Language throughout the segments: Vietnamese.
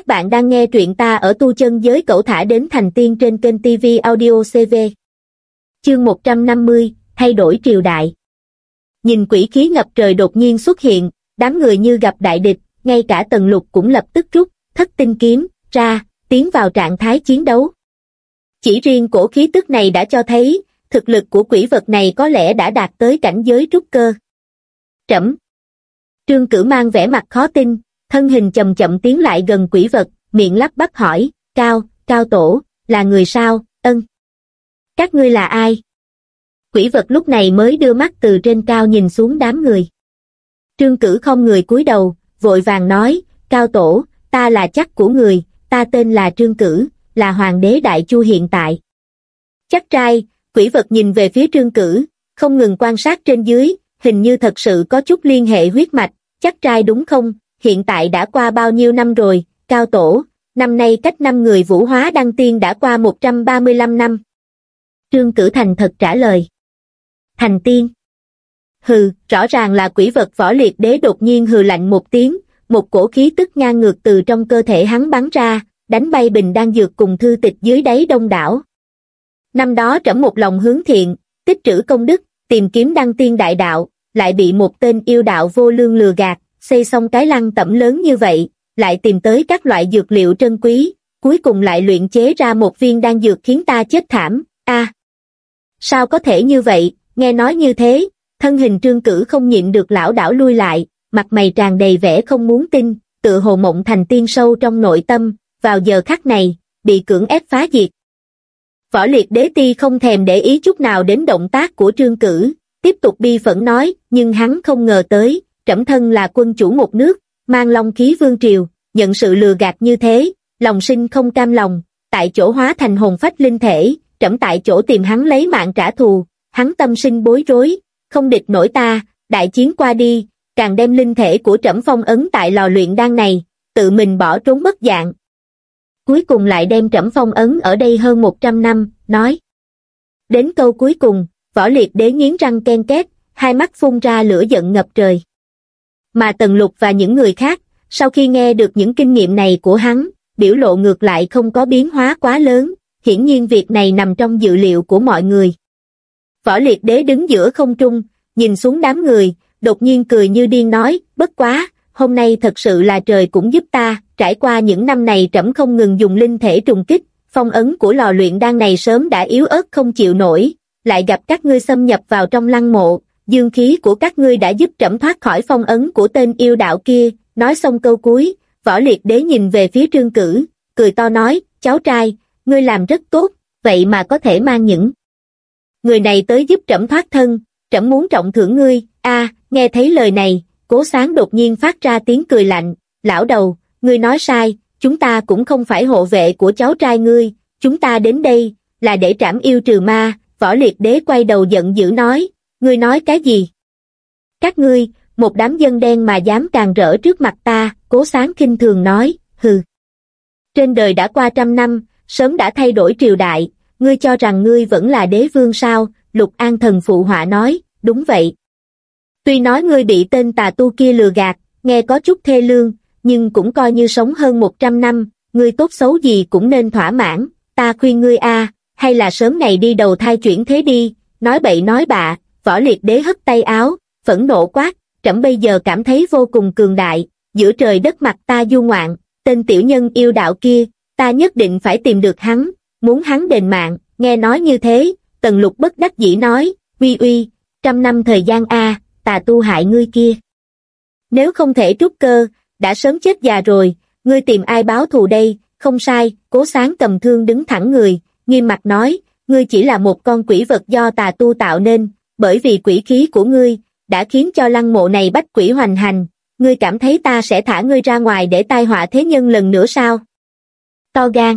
Các bạn đang nghe truyện ta ở tu chân giới cậu thả đến thành tiên trên kênh TV Audio CV. Chương 150, thay đổi triều đại. Nhìn quỷ khí ngập trời đột nhiên xuất hiện, đám người như gặp đại địch, ngay cả tần lục cũng lập tức rút, thất tinh kiếm, ra, tiến vào trạng thái chiến đấu. Chỉ riêng cổ khí tức này đã cho thấy, thực lực của quỷ vật này có lẽ đã đạt tới cảnh giới trúc cơ. Trẫm Trương cử mang vẻ mặt khó tin, thân hình chậm chậm tiến lại gần quỷ vật, miệng lắp bắp hỏi, cao, cao tổ, là người sao, ân. Các ngươi là ai? Quỷ vật lúc này mới đưa mắt từ trên cao nhìn xuống đám người. Trương cử không người cúi đầu, vội vàng nói, cao tổ, ta là chắc của người, ta tên là Trương cử, là hoàng đế đại chu hiện tại. Chắc trai, quỷ vật nhìn về phía trương cử, không ngừng quan sát trên dưới, hình như thật sự có chút liên hệ huyết mạch, chắc trai đúng không, hiện tại đã qua bao nhiêu năm rồi, cao tổ, năm nay cách năm người vũ hóa đăng tiên đã qua 135 năm. Trương Cử Thành thật trả lời. Thành tiên. Hừ, rõ ràng là quỷ vật võ liệt đế đột nhiên hừ lạnh một tiếng, một cổ khí tức ngang ngược từ trong cơ thể hắn bắn ra, đánh bay bình đang dược cùng thư tịch dưới đáy đông đảo. Năm đó trẫm một lòng hướng thiện, tích trữ công đức, tìm kiếm đăng tiên đại đạo, lại bị một tên yêu đạo vô lương lừa gạt, xây xong cái lăng tẩm lớn như vậy, lại tìm tới các loại dược liệu trân quý, cuối cùng lại luyện chế ra một viên đan dược khiến ta chết thảm, a Sao có thể như vậy, nghe nói như thế, thân hình trương cử không nhịn được lão đảo lui lại, mặt mày tràn đầy vẻ không muốn tin, tự hồ mộng thành tiên sâu trong nội tâm, vào giờ khắc này, bị cưỡng ép phá diệt. Võ liệt đế ti không thèm để ý chút nào đến động tác của trương cử, tiếp tục bi phẫn nói, nhưng hắn không ngờ tới, trẫm thân là quân chủ một nước, mang long khí vương triều, nhận sự lừa gạt như thế, lòng sinh không cam lòng, tại chỗ hóa thành hồn phách linh thể, trẫm tại chỗ tìm hắn lấy mạng trả thù, hắn tâm sinh bối rối, không địch nổi ta, đại chiến qua đi, càng đem linh thể của trẫm phong ấn tại lò luyện đan này, tự mình bỏ trốn mất dạng. Cuối cùng lại đem trẫm phong ấn ở đây hơn 100 năm, nói. Đến câu cuối cùng, võ liệt đế nghiến răng ken két, hai mắt phun ra lửa giận ngập trời. Mà Tần Lục và những người khác, sau khi nghe được những kinh nghiệm này của hắn, biểu lộ ngược lại không có biến hóa quá lớn, hiển nhiên việc này nằm trong dự liệu của mọi người. Võ liệt đế đứng giữa không trung, nhìn xuống đám người, đột nhiên cười như điên nói, bất quá, hôm nay thật sự là trời cũng giúp ta, trải qua những năm này trẫm không ngừng dùng linh thể trùng kích, phong ấn của lò luyện đan này sớm đã yếu ớt không chịu nổi, lại gặp các ngươi xâm nhập vào trong lăng mộ, dương khí của các ngươi đã giúp trẫm thoát khỏi phong ấn của tên yêu đạo kia, nói xong câu cuối, võ liệt đế nhìn về phía trương cử, cười to nói, cháu trai, ngươi làm rất tốt, vậy mà có thể mang những người này tới giúp trẫm thoát thân, trẫm muốn trọng thưởng ngươi, a nghe thấy lời này, cố sáng đột nhiên phát ra tiếng cười lạnh, lão đầu, ngươi nói sai, chúng ta cũng không phải hộ vệ của cháu trai ngươi, chúng ta đến đây, là để trảm yêu trừ ma, võ liệt đế quay đầu giận dữ nói, ngươi nói cái gì? Các ngươi, một đám dân đen mà dám càng rỡ trước mặt ta, cố sáng kinh thường nói, hừ. Trên đời đã qua trăm năm, sớm đã thay đổi triều đại, ngươi cho rằng ngươi vẫn là đế vương sao, lục an thần phụ họa nói, đúng vậy. Tuy nói ngươi bị tên tà tu kia lừa gạt, nghe có chút thê lương, nhưng cũng coi như sống hơn 100 năm, ngươi tốt xấu gì cũng nên thỏa mãn, ta khuyên ngươi a, hay là sớm ngày đi đầu thai chuyển thế đi, nói bậy nói bạ, võ liệt đế hất tay áo, phẫn nộ quát, trẫm bây giờ cảm thấy vô cùng cường đại, giữa trời đất mặt ta du ngoạn, tên tiểu nhân yêu đạo kia, ta nhất định phải tìm được hắn, muốn hắn đền mạng, nghe nói như thế, tần lục bất đắc dĩ nói, uy uy, trăm năm thời gian a, tà tu hại ngươi kia. Nếu không thể trúc cơ, đã sớm chết già rồi, ngươi tìm ai báo thù đây, không sai, cố sáng cầm thương đứng thẳng người, nghiêm mặt nói, ngươi chỉ là một con quỷ vật do tà tu tạo nên, bởi vì quỷ khí của ngươi, đã khiến cho lăng mộ này bách quỷ hoành hành, ngươi cảm thấy ta sẽ thả ngươi ra ngoài để tai họa thế nhân lần nữa sao? To gan.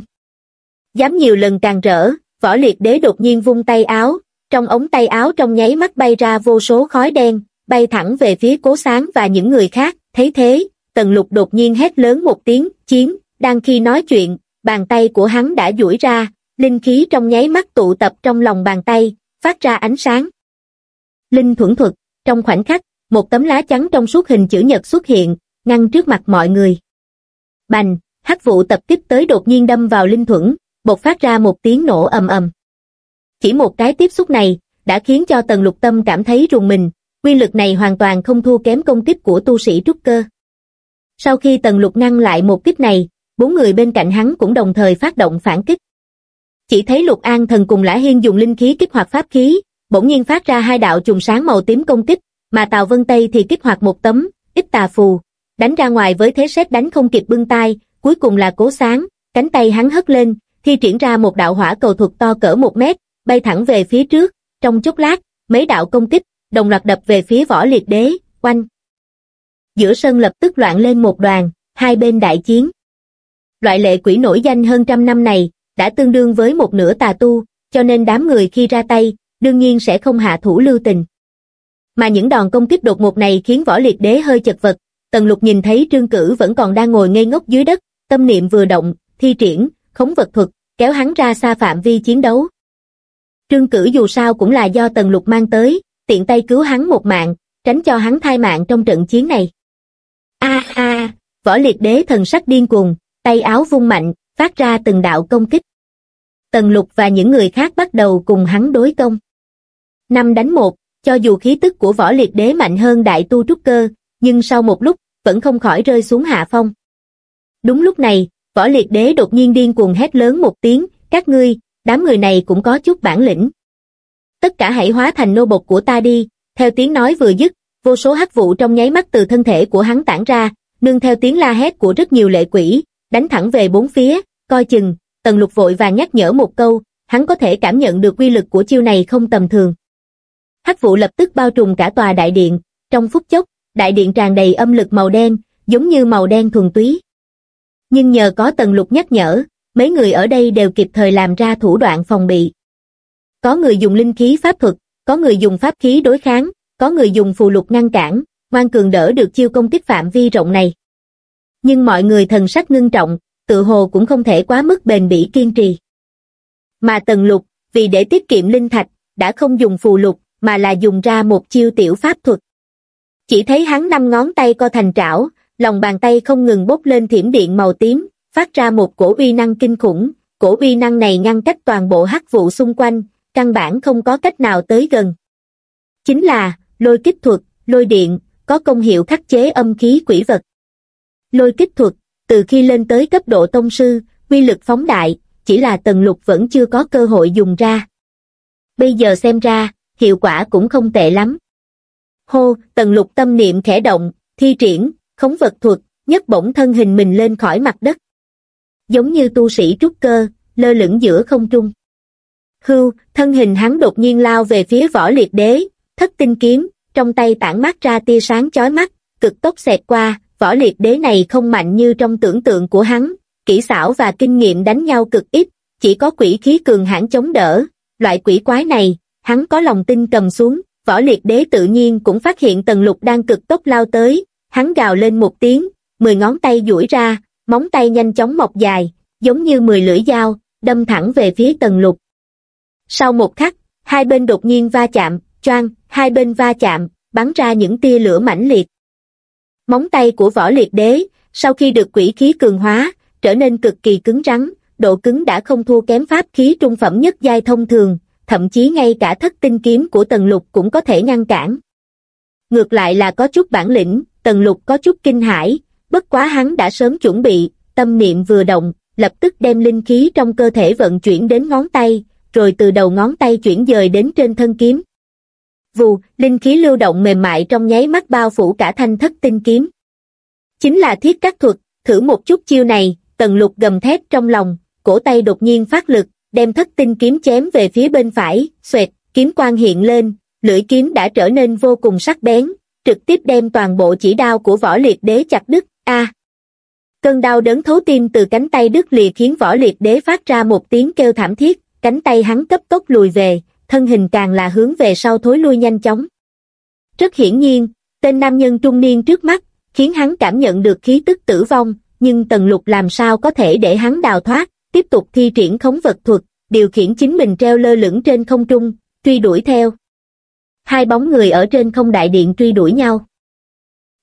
Dám nhiều lần càng rỡ, võ liệt đế đột nhiên vung tay áo, trong ống tay áo trong nháy mắt bay ra vô số khói đen, bay thẳng về phía cố sáng và những người khác, thấy thế, tần lục đột nhiên hét lớn một tiếng, chiến, đang khi nói chuyện, bàn tay của hắn đã duỗi ra, linh khí trong nháy mắt tụ tập trong lòng bàn tay, phát ra ánh sáng. Linh thuẫn thuật, trong khoảnh khắc, một tấm lá trắng trong suốt hình chữ nhật xuất hiện, ngăn trước mặt mọi người. Bành, hắc vụ tập kích tới đột nhiên đâm vào linh thuẫn, bộc phát ra một tiếng nổ ầm ầm. Chỉ một cái tiếp xúc này, đã khiến cho tần lục tâm cảm thấy rùng mình, quy lực này hoàn toàn không thua kém công kích của tu sĩ trúc cơ. Sau khi tần lục ngăn lại một kích này, bốn người bên cạnh hắn cũng đồng thời phát động phản kích. Chỉ thấy lục an thần cùng lã hiên dùng linh khí kích hoạt pháp khí, bỗng nhiên phát ra hai đạo trùng sáng màu tím công kích, mà Tào Vân Tây thì kích hoạt một tấm, ít tà phù, đánh ra ngoài với thế xét đánh không kịp bưng tay, cuối cùng là cố sáng, cánh tay hắn hất lên, thi triển ra một đạo hỏa cầu thuật to cỡ một mét, bay thẳng về phía trước, trong chốc lát, mấy đạo công kích, đồng loạt đập về phía võ liệt đế, quanh. Giữa sân lập tức loạn lên một đoàn, hai bên đại chiến. Loại lệ quỷ nổi danh hơn trăm năm này, đã tương đương với một nửa tà tu, cho nên đám người khi ra tay, đương nhiên sẽ không hạ thủ lưu tình. Mà những đòn công kích đột ngột này khiến võ liệt đế hơi chật vật, tần lục nhìn thấy trương cử vẫn còn đang ngồi ngây ngốc dưới đất, tâm niệm vừa động, thi triển, khống vật thuật, kéo hắn ra xa phạm vi chiến đấu. Trương cử dù sao cũng là do tần lục mang tới, tiện tay cứu hắn một mạng, tránh cho hắn thai mạng trong trận chiến này. A a, võ liệt đế thần sắc điên cuồng, tay áo vung mạnh, phát ra từng đạo công kích. Tần lục và những người khác bắt đầu cùng hắn đối công. Năm đánh một, cho dù khí tức của võ liệt đế mạnh hơn đại tu trúc cơ, nhưng sau một lúc, vẫn không khỏi rơi xuống hạ phong. Đúng lúc này, võ liệt đế đột nhiên điên cuồng hét lớn một tiếng, các ngươi, đám người này cũng có chút bản lĩnh. Tất cả hãy hóa thành nô bộc của ta đi, theo tiếng nói vừa dứt, vô số hắc vụ trong nháy mắt từ thân thể của hắn tản ra, nương theo tiếng la hét của rất nhiều lệ quỷ, đánh thẳng về bốn phía, coi chừng, tần lục vội và nhắc nhở một câu, hắn có thể cảm nhận được quy lực của chiêu này không tầm thường. Hắc vụ lập tức bao trùm cả tòa đại điện, trong phút chốc, đại điện tràn đầy âm lực màu đen, giống như màu đen thuần túy. Nhưng nhờ có tần lục nhắc nhở, mấy người ở đây đều kịp thời làm ra thủ đoạn phòng bị. Có người dùng linh khí pháp thuật, có người dùng pháp khí đối kháng, có người dùng phù lục ngăn cản, ngoan cường đỡ được chiêu công kích phạm vi rộng này. Nhưng mọi người thần sắc ngưng trọng, tự hồ cũng không thể quá mức bền bỉ kiên trì. Mà tần lục, vì để tiết kiệm linh thạch, đã không dùng phù lục, mà là dùng ra một chiêu tiểu pháp thuật. Chỉ thấy hắn năm ngón tay co thành trảo, lòng bàn tay không ngừng bốc lên thiểm điện màu tím, phát ra một cổ uy năng kinh khủng, cổ uy năng này ngăn cách toàn bộ hắc vụ xung quanh, căn bản không có cách nào tới gần. Chính là, lôi kích thuật, lôi điện, có công hiệu khắc chế âm khí quỷ vật. Lôi kích thuật, từ khi lên tới cấp độ tông sư, quy lực phóng đại, chỉ là tần lục vẫn chưa có cơ hội dùng ra. Bây giờ xem ra, hiệu quả cũng không tệ lắm. Hô, tần lục tâm niệm khẽ động, thi triển, khống vật thuật, nhấc bổng thân hình mình lên khỏi mặt đất. Giống như tu sĩ trúc cơ, lơ lửng giữa không trung. Hưu, thân hình hắn đột nhiên lao về phía võ liệt đế, thất tinh kiếm, trong tay tản mát ra tia sáng chói mắt, cực tốc xẹt qua, võ liệt đế này không mạnh như trong tưởng tượng của hắn, kỹ xảo và kinh nghiệm đánh nhau cực ít, chỉ có quỷ khí cường hãn chống đỡ, loại quỷ quái này, hắn có lòng tin cầm xuống, võ liệt đế tự nhiên cũng phát hiện tần lục đang cực tốc lao tới, hắn gào lên một tiếng, mười ngón tay duỗi ra, móng tay nhanh chóng mọc dài, giống như mười lưỡi dao, đâm thẳng về phía tần lục. Sau một khắc, hai bên đột nhiên va chạm, choang, hai bên va chạm, bắn ra những tia lửa mãnh liệt. Móng tay của võ liệt đế, sau khi được quỷ khí cường hóa, trở nên cực kỳ cứng rắn, độ cứng đã không thua kém pháp khí trung phẩm nhất giai thông thường, thậm chí ngay cả thất tinh kiếm của tần lục cũng có thể ngăn cản. Ngược lại là có chút bản lĩnh, tần lục có chút kinh hãi, bất quá hắn đã sớm chuẩn bị, tâm niệm vừa động, lập tức đem linh khí trong cơ thể vận chuyển đến ngón tay, rồi từ đầu ngón tay chuyển dời đến trên thân kiếm. Vù, linh khí lưu động mềm mại trong nháy mắt bao phủ cả thanh thất tinh kiếm. Chính là thiết các thuật, thử một chút chiêu này, tần lục gầm thét trong lòng, cổ tay đột nhiên phát lực, đem thất tinh kiếm chém về phía bên phải, xoẹt, kiếm quang hiện lên, lưỡi kiếm đã trở nên vô cùng sắc bén, trực tiếp đem toàn bộ chỉ đao của võ liệt đế chặt đứt, a Cơn đau đớn thấu tim từ cánh tay đứt lìa khiến võ liệt đế phát ra một tiếng kêu thảm thiết, cánh tay hắn cấp tốc lùi về, thân hình càng là hướng về sau thối lui nhanh chóng. Rất hiển nhiên, tên nam nhân trung niên trước mắt, khiến hắn cảm nhận được khí tức tử vong, nhưng Tần Lục làm sao có thể để hắn đào thoát, tiếp tục thi triển khống vật thuật, điều khiển chính mình treo lơ lửng trên không trung, truy đuổi theo. Hai bóng người ở trên không đại điện truy đuổi nhau.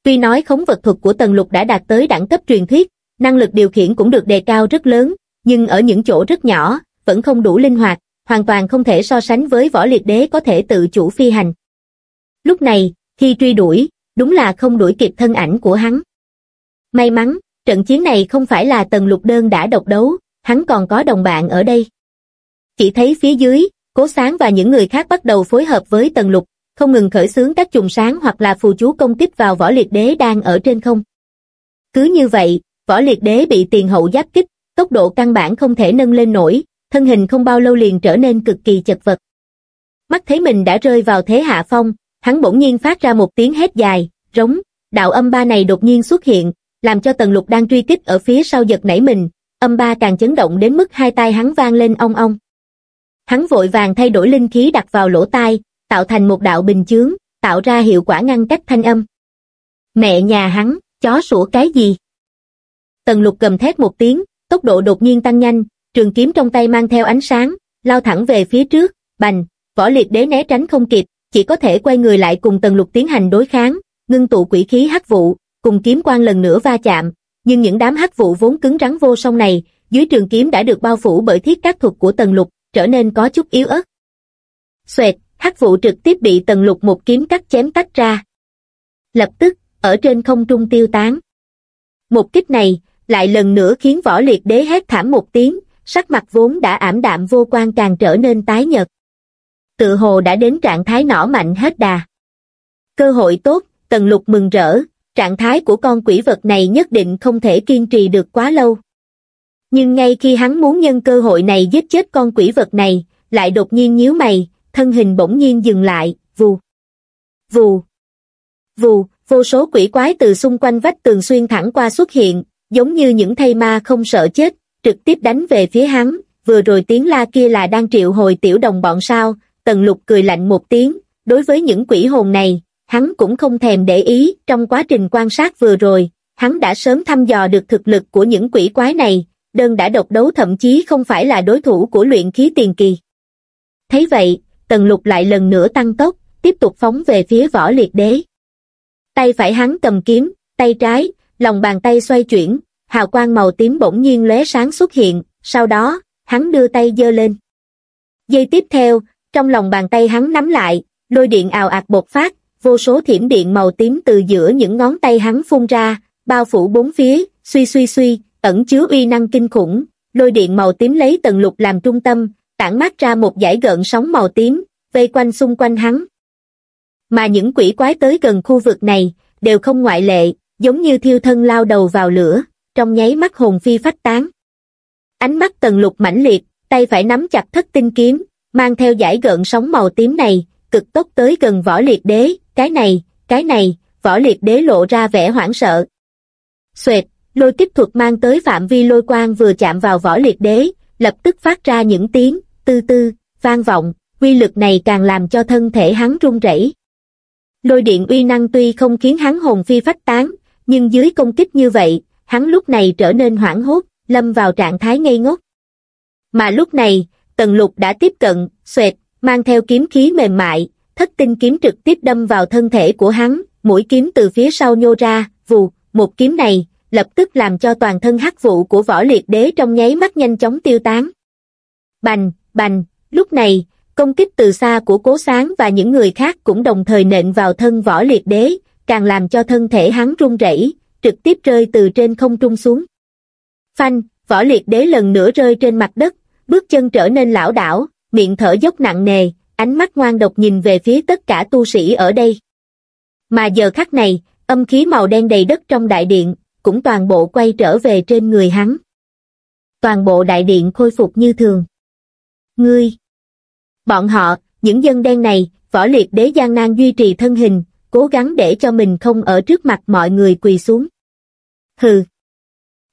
Tuy nói khống vật thuật của Tần Lục đã đạt tới đẳng cấp truyền thuyết, năng lực điều khiển cũng được đề cao rất lớn, nhưng ở những chỗ rất nhỏ, vẫn không đủ linh hoạt, hoàn toàn không thể so sánh với võ liệt đế có thể tự chủ phi hành. Lúc này, khi truy đuổi, đúng là không đuổi kịp thân ảnh của hắn. May mắn, trận chiến này không phải là tần lục đơn đã độc đấu, hắn còn có đồng bạn ở đây. Chỉ thấy phía dưới, cố sáng và những người khác bắt đầu phối hợp với tần lục, không ngừng khởi xướng các trùng sáng hoặc là phù chú công kích vào võ liệt đế đang ở trên không. Cứ như vậy, võ liệt đế bị tiền hậu giáp kích, tốc độ căn bản không thể nâng lên nổi, thân hình không bao lâu liền trở nên cực kỳ chật vật. Mắt thấy mình đã rơi vào thế hạ phong, hắn bỗng nhiên phát ra một tiếng hét dài, rống, đạo âm ba này đột nhiên xuất hiện, làm cho tần lục đang truy kích ở phía sau giật nảy mình, âm ba càng chấn động đến mức hai tay hắn vang lên ong ong. Hắn vội vàng thay đổi linh khí đặt vào lỗ tai, tạo thành một đạo bình chướng, tạo ra hiệu quả ngăn cách thanh âm. Mẹ nhà hắn, chó sủa cái gì? Tần lục cầm thét một tiếng, tốc độ đột nhiên tăng nhanh, trường kiếm trong tay mang theo ánh sáng, lao thẳng về phía trước, bành, võ liệt đế né tránh không kịp, chỉ có thể quay người lại cùng tần lục tiến hành đối kháng, ngưng tụ quỷ khí hắc vụ, cùng kiếm quang lần nữa va chạm, nhưng những đám hắc vụ vốn cứng rắn vô song này, dưới trường kiếm đã được bao phủ bởi thiết các thuật của tần lục, trở nên có chút yếu ớt. Xoẹt, hắc vụ trực tiếp bị tần lục một kiếm cắt chém tách ra. Lập tức, ở trên không trung tiêu tán. Một kích này, lại lần nữa khiến võ liệt đế hét thảm một tiếng, sắc mặt vốn đã ảm đạm vô quan càng trở nên tái nhợt. Tự hồ đã đến trạng thái nỏ mạnh hết đà. Cơ hội tốt, tần lục mừng rỡ, trạng thái của con quỷ vật này nhất định không thể kiên trì được quá lâu. Nhưng ngay khi hắn muốn nhân cơ hội này giết chết con quỷ vật này, lại đột nhiên nhíu mày, thân hình bỗng nhiên dừng lại, vù. Vù. Vù, vô số quỷ quái từ xung quanh vách tường xuyên thẳng qua xuất hiện, giống như những thây ma không sợ chết, trực tiếp đánh về phía hắn, vừa rồi tiếng la kia là đang triệu hồi tiểu đồng bọn sao, tần lục cười lạnh một tiếng, đối với những quỷ hồn này, hắn cũng không thèm để ý, trong quá trình quan sát vừa rồi, hắn đã sớm thăm dò được thực lực của những quỷ quái này, đơn đã độc đấu thậm chí không phải là đối thủ của luyện khí tiền kỳ. Thấy vậy, tần lục lại lần nữa tăng tốc, tiếp tục phóng về phía võ liệt đế. Tay phải hắn cầm kiếm, tay trái, lòng bàn tay xoay chuyển, hào quang màu tím bỗng nhiên lóe sáng xuất hiện, sau đó, hắn đưa tay giơ lên. Giây tiếp theo, trong lòng bàn tay hắn nắm lại, lôi điện ào ạt bột phát, vô số thiểm điện màu tím từ giữa những ngón tay hắn phun ra, bao phủ bốn phía, suy suy suy, ẩn chứa uy năng kinh khủng, lôi điện màu tím lấy tầng lục làm trung tâm, tản mát ra một dải gợn sóng màu tím, vây quanh xung quanh hắn. Mà những quỷ quái tới gần khu vực này, đều không ngoại lệ, giống như thiêu thân lao đầu vào lửa, trong nháy mắt hồn phi phách tán. Ánh mắt tần lục mãnh liệt, tay phải nắm chặt thất tinh kiếm, mang theo giải gợn sóng màu tím này, cực tốc tới gần võ liệt đế, cái này, cái này, võ liệt đế lộ ra vẻ hoảng sợ. xuệt, lôi tiếp thuật mang tới phạm vi lôi quang vừa chạm vào võ liệt đế, lập tức phát ra những tiếng, tư tư, vang vọng, quy lực này càng làm cho thân thể hắn run rẩy. Lôi điện uy năng tuy không khiến hắn hồn phi phách tán, nhưng dưới công kích như vậy, hắn lúc này trở nên hoảng hốt, lâm vào trạng thái ngây ngốc. Mà lúc này, tần lục đã tiếp cận, xoẹt, mang theo kiếm khí mềm mại, thất tinh kiếm trực tiếp đâm vào thân thể của hắn, mũi kiếm từ phía sau nhô ra, vù, một kiếm này, lập tức làm cho toàn thân hắc vụ của võ liệt đế trong nháy mắt nhanh chóng tiêu tán. Bành, bành, lúc này, công kích từ xa của cố sáng và những người khác cũng đồng thời nện vào thân võ liệt đế, càng làm cho thân thể hắn run rẩy, trực tiếp rơi từ trên không trung xuống. Phanh, võ liệt đế lần nữa rơi trên mặt đất, bước chân trở nên lão đảo, miệng thở dốc nặng nề, ánh mắt ngoan độc nhìn về phía tất cả tu sĩ ở đây. Mà giờ khắc này, âm khí màu đen đầy đất trong đại điện, cũng toàn bộ quay trở về trên người hắn. Toàn bộ đại điện khôi phục như thường. Ngươi! Bọn họ, những dân đen này, võ liệt đế gian nan duy trì thân hình, cố gắng để cho mình không ở trước mặt mọi người quỳ xuống. Hừ!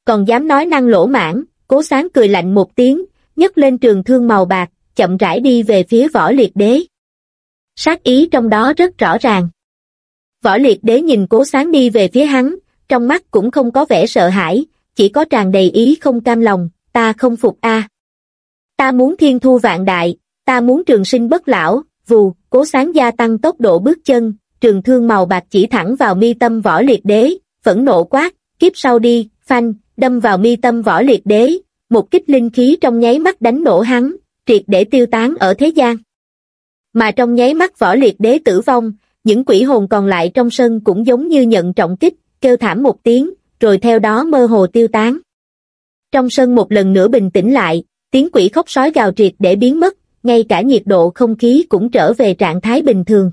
Còn dám nói năng lỗ mãn, cố sáng cười lạnh một tiếng, nhấc lên trường thương màu bạc, chậm rãi đi về phía võ liệt đế. Sát ý trong đó rất rõ ràng. Võ liệt đế nhìn cố sáng đi về phía hắn, trong mắt cũng không có vẻ sợ hãi, chỉ có tràn đầy ý không cam lòng, ta không phục a. Ta muốn thiên thu vạn đại, ta muốn trường sinh bất lão, vù, cố sáng gia tăng tốc độ bước chân, trường thương màu bạc chỉ thẳng vào mi tâm võ liệt đế, phẫn nộ quát, kiếp sau đi, phanh, đâm vào mi tâm võ liệt đế, một kích linh khí trong nháy mắt đánh nổ hắn, triệt để tiêu tán ở thế gian. Mà trong nháy mắt võ liệt đế tử vong, những quỷ hồn còn lại trong sân cũng giống như nhận trọng kích, kêu thảm một tiếng, rồi theo đó mơ hồ tiêu tán. Trong sân một lần nữa bình tĩnh lại, tiếng quỷ khóc sói gào triệt để biến mất, ngay cả nhiệt độ không khí cũng trở về trạng thái bình thường.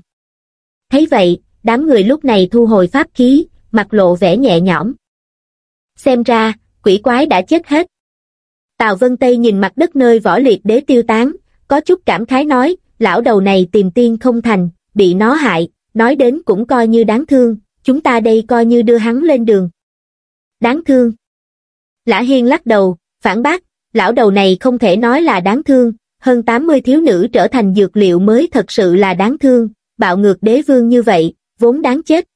Thấy vậy, đám người lúc này thu hồi pháp khí, mặt lộ vẻ nhẹ nhõm. Xem ra, quỷ quái đã chết hết. Tào Vân Tây nhìn mặt đất nơi võ liệt đế tiêu tán, có chút cảm khái nói, lão đầu này tìm tiên không thành, bị nó hại, nói đến cũng coi như đáng thương, chúng ta đây coi như đưa hắn lên đường. Đáng thương. Lã Hiên lắc đầu, phản bác, lão đầu này không thể nói là đáng thương, hơn 80 thiếu nữ trở thành dược liệu mới thật sự là đáng thương, bạo ngược đế vương như vậy, vốn đáng chết.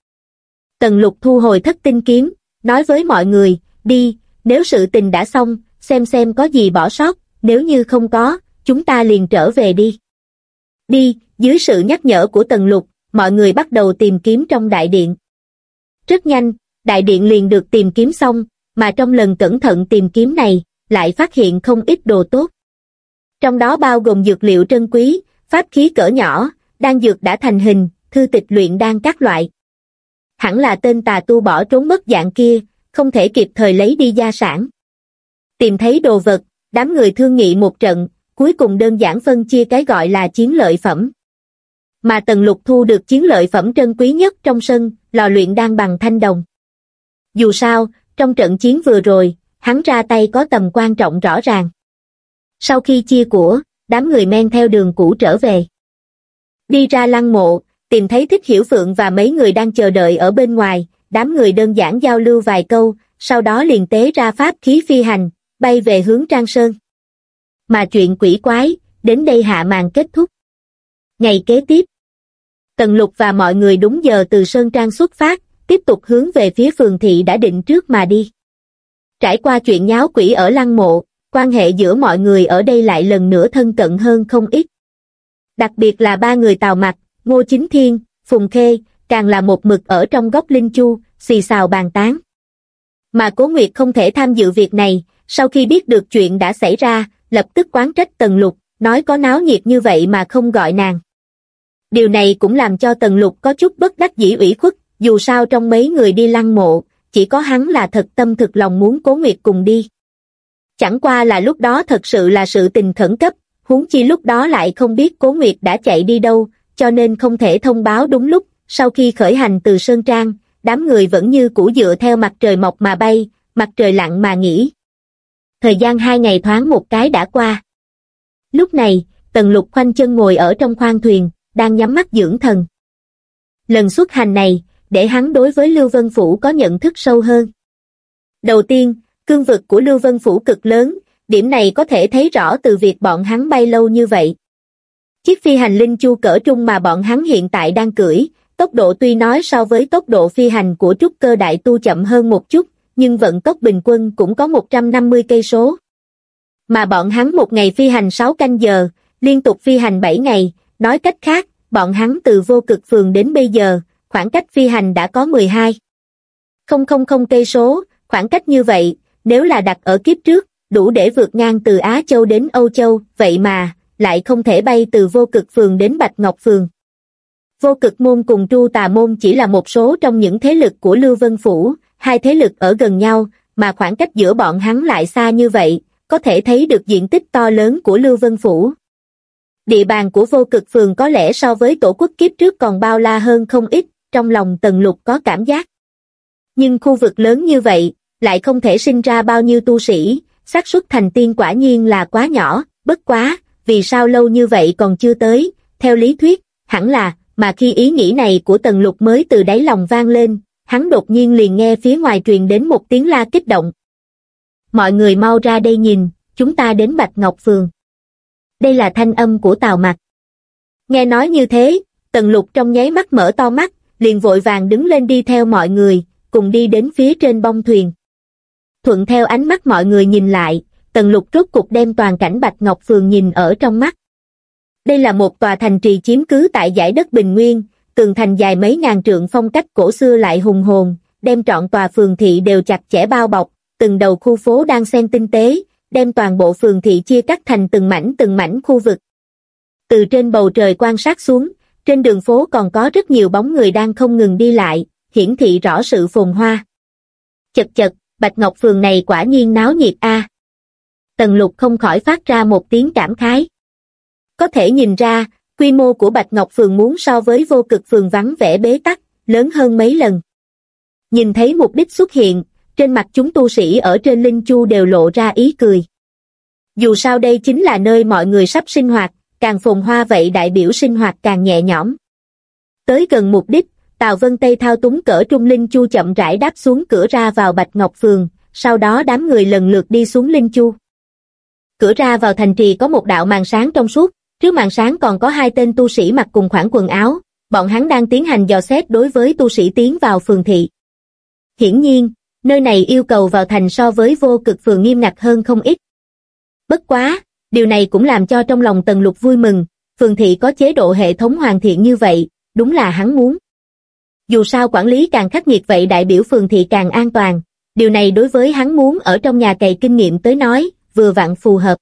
Tần lục thu hồi thất tinh kiếm, nói với mọi người, đi, nếu sự tình đã xong, xem xem có gì bỏ sót, nếu như không có, chúng ta liền trở về đi. Đi, dưới sự nhắc nhở của tần lục, mọi người bắt đầu tìm kiếm trong đại điện. Rất nhanh, đại điện liền được tìm kiếm xong, mà trong lần cẩn thận tìm kiếm này, lại phát hiện không ít đồ tốt. Trong đó bao gồm dược liệu trân quý, pháp khí cỡ nhỏ, đan dược đã thành hình, thư tịch luyện đan các loại. Hẳn là tên tà tu bỏ trốn mất dạng kia, không thể kịp thời lấy đi gia sản. Tìm thấy đồ vật, đám người thương nghị một trận, cuối cùng đơn giản phân chia cái gọi là chiến lợi phẩm. Mà Tần Lục thu được chiến lợi phẩm trân quý nhất trong sân, lò luyện đan bằng thanh đồng. Dù sao, trong trận chiến vừa rồi, hắn ra tay có tầm quan trọng rõ ràng. Sau khi chia của, đám người men theo đường cũ trở về. Đi ra lăng mộ, tìm thấy Thích Hiểu Phượng và mấy người đang chờ đợi ở bên ngoài, đám người đơn giản giao lưu vài câu, sau đó liền tế ra pháp khí phi hành, bay về hướng Trang Sơn. Mà chuyện quỷ quái, đến đây hạ màn kết thúc. Ngày kế tiếp, Tần Lục và mọi người đúng giờ từ Sơn Trang xuất phát, tiếp tục hướng về phía phường thị đã định trước mà đi. Trải qua chuyện nháo quỷ ở lăng mộ, quan hệ giữa mọi người ở đây lại lần nữa thân cận hơn không ít. Đặc biệt là ba người tào mặt, Ngô Chính Thiên, Phùng Khê, càng là một mực ở trong góc Linh Chu, xì xào bàn tán. Mà Cố Nguyệt không thể tham dự việc này, sau khi biết được chuyện đã xảy ra, lập tức quán trách Tần Lục, nói có náo nhiệt như vậy mà không gọi nàng. Điều này cũng làm cho Tần Lục có chút bất đắc dĩ ủy khuất, dù sao trong mấy người đi lăng mộ, chỉ có hắn là thật tâm thực lòng muốn Cố Nguyệt cùng đi. Chẳng qua là lúc đó thật sự là sự tình khẩn cấp, huống chi lúc đó lại không biết Cố Nguyệt đã chạy đi đâu, cho nên không thể thông báo đúng lúc, sau khi khởi hành từ Sơn Trang, đám người vẫn như cũ dựa theo mặt trời mọc mà bay, mặt trời lặn mà nghỉ. Thời gian hai ngày thoáng một cái đã qua. Lúc này, Tần Lục khoanh chân ngồi ở trong khoang thuyền, đang nhắm mắt dưỡng thần. Lần xuất hành này, để hắn đối với Lưu Vân Phủ có nhận thức sâu hơn. Đầu tiên, cương vực của Lưu Vân Phủ cực lớn, điểm này có thể thấy rõ từ việc bọn hắn bay lâu như vậy. Chiếc phi hành linh chu cỡ trung mà bọn hắn hiện tại đang cưỡi, tốc độ tuy nói so với tốc độ phi hành của trúc cơ đại tu chậm hơn một chút, nhưng vận tốc bình quân cũng có 150 cây số. Mà bọn hắn một ngày phi hành 6 canh giờ, liên tục phi hành 7 ngày, nói cách khác, bọn hắn từ vô cực phường đến bây giờ, khoảng cách phi hành đã có 12. Không không không cây số, khoảng cách như vậy, nếu là đặt ở kiếp trước, đủ để vượt ngang từ Á Châu đến Âu Châu, vậy mà, lại không thể bay từ vô cực phường đến Bạch Ngọc phường. Vô cực môn cùng tru tà môn chỉ là một số trong những thế lực của Lưu Vân Phủ, hai thế lực ở gần nhau, mà khoảng cách giữa bọn hắn lại xa như vậy, có thể thấy được diện tích to lớn của Lưu Vân Phủ. Địa bàn của vô cực phường có lẽ so với tổ quốc kiếp trước còn bao la hơn không ít, trong lòng tần lục có cảm giác. Nhưng khu vực lớn như vậy, lại không thể sinh ra bao nhiêu tu sĩ, xác suất thành tiên quả nhiên là quá nhỏ, bất quá, vì sao lâu như vậy còn chưa tới, theo lý thuyết, hẳn là, mà khi ý nghĩ này của tần lục mới từ đáy lòng vang lên, hắn đột nhiên liền nghe phía ngoài truyền đến một tiếng la kích động. Mọi người mau ra đây nhìn, chúng ta đến Bạch Ngọc Phường. Đây là thanh âm của Tào Mặc. Nghe nói như thế, tần lục trong nháy mắt mở to mắt, liền vội vàng đứng lên đi theo mọi người, cùng đi đến phía trên bông thuyền. Thuận theo ánh mắt mọi người nhìn lại, tần lục rốt cục đem toàn cảnh Bạch Ngọc Phường nhìn ở trong mắt. Đây là một tòa thành trì chiếm cứ tại giải đất Bình Nguyên, tường thành dài mấy ngàn trượng phong cách cổ xưa lại hùng hồn, đem trọn tòa phường thị đều chặt chẽ bao bọc, từng đầu khu phố đang xen tinh tế, đem toàn bộ phường thị chia cắt thành từng mảnh từng mảnh khu vực. Từ trên bầu trời quan sát xuống, trên đường phố còn có rất nhiều bóng người đang không ngừng đi lại, hiển thị rõ sự phồn hoa. Chật chật, Bạch Ngọc Phường này quả nhiên náo nhiệt a. Tần lục không khỏi phát ra một tiếng cảm khái. Có thể nhìn ra, quy mô của Bạch Ngọc Phường muốn so với vô cực phường vắng vẻ bế tắc, lớn hơn mấy lần. Nhìn thấy mục đích xuất hiện, trên mặt chúng tu sĩ ở trên Linh Chu đều lộ ra ý cười. Dù sao đây chính là nơi mọi người sắp sinh hoạt, càng phồn hoa vậy đại biểu sinh hoạt càng nhẹ nhõm. Tới gần mục đích, Tào Vân Tây thao túng cỡ trung Linh Chu chậm rãi đáp xuống cửa ra vào Bạch Ngọc Phường, sau đó đám người lần lượt đi xuống Linh Chu. Cửa ra vào thành trì có một đạo màn sáng trong suốt, trước màn sáng còn có hai tên tu sĩ mặc cùng khoản quần áo, bọn hắn đang tiến hành dò xét đối với tu sĩ tiến vào phường thị. Hiển nhiên, nơi này yêu cầu vào thành so với vô cực phường nghiêm ngặt hơn không ít. Bất quá, điều này cũng làm cho trong lòng Tần Lục vui mừng, phường thị có chế độ hệ thống hoàn thiện như vậy, đúng là hắn muốn. Dù sao quản lý càng khắc nghiệt vậy đại biểu phường thị càng an toàn, điều này đối với hắn muốn ở trong nhà cày kinh nghiệm tới nói, vừa vặn phù hợp.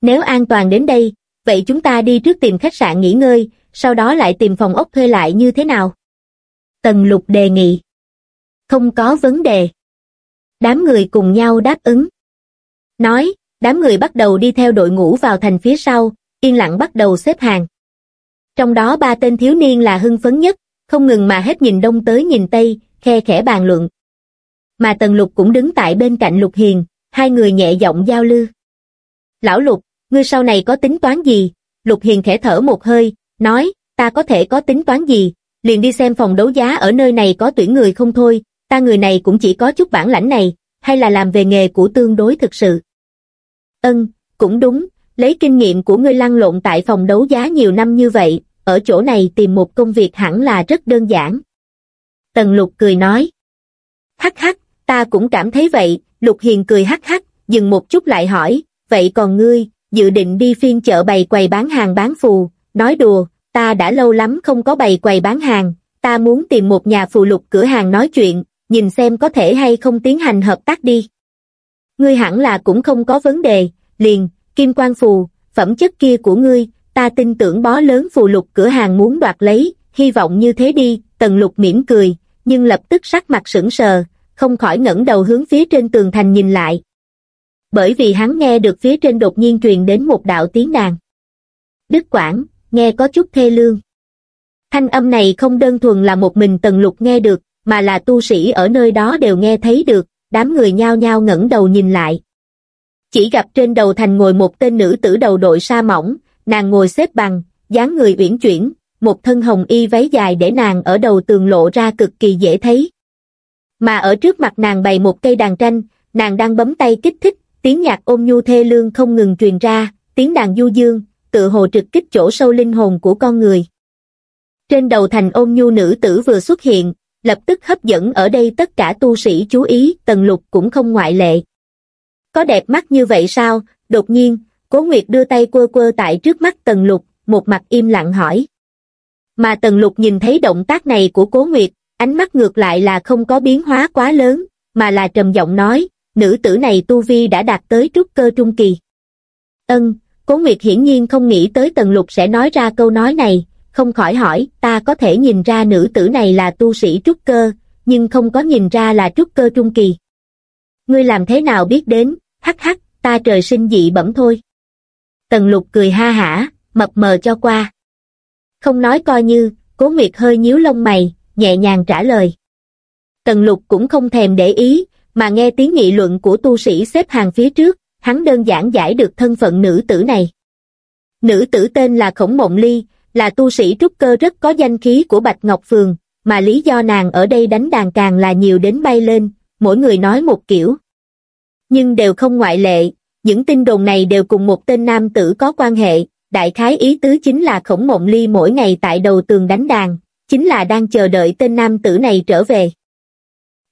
Nếu an toàn đến đây, vậy chúng ta đi trước tìm khách sạn nghỉ ngơi, sau đó lại tìm phòng ốc thuê lại như thế nào? Tần lục đề nghị. Không có vấn đề. Đám người cùng nhau đáp ứng. Nói, đám người bắt đầu đi theo đội ngũ vào thành phía sau, yên lặng bắt đầu xếp hàng. Trong đó ba tên thiếu niên là hưng phấn nhất, không ngừng mà hết nhìn đông tới nhìn tây, khe khẽ bàn luận. Mà Tần Lục cũng đứng tại bên cạnh Lục Hiền, hai người nhẹ giọng giao lưu. Lão Lục, ngươi sau này có tính toán gì? Lục Hiền khẽ thở một hơi, nói, ta có thể có tính toán gì, liền đi xem phòng đấu giá ở nơi này có tuyển người không thôi, ta người này cũng chỉ có chút bản lãnh này, hay là làm về nghề của tương đối thực sự. Ân, cũng đúng, lấy kinh nghiệm của ngươi lăn lộn tại phòng đấu giá nhiều năm như vậy, ở chỗ này tìm một công việc hẳn là rất đơn giản. Tần lục cười nói. Hắc hắc, ta cũng cảm thấy vậy, lục hiền cười hắc hắc, dừng một chút lại hỏi, vậy còn ngươi, dự định đi phiên chợ bày quầy bán hàng bán phù, nói đùa, ta đã lâu lắm không có bày quầy bán hàng, ta muốn tìm một nhà phù lục cửa hàng nói chuyện, nhìn xem có thể hay không tiến hành hợp tác đi. Ngươi hẳn là cũng không có vấn đề, liền, kim quan phù, phẩm chất kia của ngươi, ta tin tưởng bó lớn phù lục cửa hàng muốn đoạt lấy, hy vọng như thế đi, tần lục mỉm cười, nhưng lập tức sắc mặt sững sờ, không khỏi ngẩng đầu hướng phía trên tường thành nhìn lại. Bởi vì hắn nghe được phía trên đột nhiên truyền đến một đạo tiếng đàn. Đức Quảng, nghe có chút thê lương. Thanh âm này không đơn thuần là một mình tần lục nghe được, mà là tu sĩ ở nơi đó đều nghe thấy được, đám người nhao nhao ngẩng đầu nhìn lại. Chỉ gặp trên đầu thành ngồi một tên nữ tử đầu đội sa mỏng, nàng ngồi xếp bằng, dáng người uyển chuyển, một thân hồng y váy dài để nàng ở đầu tường lộ ra cực kỳ dễ thấy. Mà ở trước mặt nàng bày một cây đàn tranh, nàng đang bấm tay kích thích, tiếng nhạc ôm nhu thê lương không ngừng truyền ra, tiếng đàn du dương, tự hồ trực kích chỗ sâu linh hồn của con người. Trên đầu thành ôm nhu nữ tử vừa xuất hiện, lập tức hấp dẫn ở đây tất cả tu sĩ chú ý, tần lục cũng không ngoại lệ. Có đẹp mắt như vậy sao? Đột nhiên, Cố Nguyệt đưa tay quơ quơ tại trước mắt tần lục, một mặt im lặng hỏi. Mà tần lục nhìn thấy động tác này của Cố Nguyệt, ánh mắt ngược lại là không có biến hóa quá lớn, mà là trầm giọng nói, nữ tử này tu vi đã đạt tới trúc cơ trung kỳ. Ân, Cố Nguyệt hiển nhiên không nghĩ tới Tần Lục sẽ nói ra câu nói này, không khỏi hỏi, ta có thể nhìn ra nữ tử này là tu sĩ trúc cơ, nhưng không có nhìn ra là trúc cơ trung kỳ. Ngươi làm thế nào biết đến, hắc hắc, ta trời sinh dị bẩm thôi. Tần Lục cười ha hả, mập mờ cho qua. Không nói coi như, Cố Nguyệt hơi nhíu lông mày, nhẹ nhàng trả lời. Tần Lục cũng không thèm để ý, mà nghe tiếng nghị luận của tu sĩ xếp hàng phía trước, hắn đơn giản giải được thân phận nữ tử này. Nữ tử tên là Khổng Mộng Ly, là tu sĩ trúc cơ rất có danh khí của Bạch Ngọc Phường, mà lý do nàng ở đây đánh đàn càng là nhiều đến bay lên, mỗi người nói một kiểu. Nhưng đều không ngoại lệ, những tin đồn này đều cùng một tên nam tử có quan hệ, đại khái ý tứ chính là Khổng Mộng Ly mỗi ngày tại đầu tường đánh đàn, chính là đang chờ đợi tên nam tử này trở về.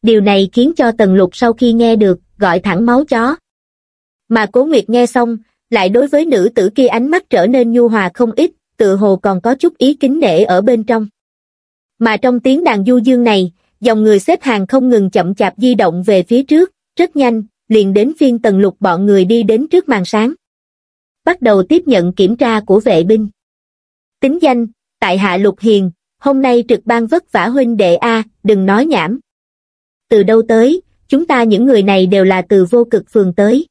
Điều này khiến cho Tần Lục sau khi nghe được, gọi thẳng máu chó. Mà Cố Nguyệt nghe xong, lại đối với nữ tử kia ánh mắt trở nên nhu hòa không ít, tự hồ còn có chút ý kính nể ở bên trong. Mà trong tiếng đàn du dương này, dòng người xếp hàng không ngừng chậm chạp di động về phía trước, rất nhanh, liền đến phiên tần lục bọn người đi đến trước màn sáng. Bắt đầu tiếp nhận kiểm tra của vệ binh. Tính danh, tại hạ lục hiền, hôm nay trực ban vất vả huynh đệ A, đừng nói nhảm. Từ đâu tới, chúng ta những người này đều là từ vô cực phường tới.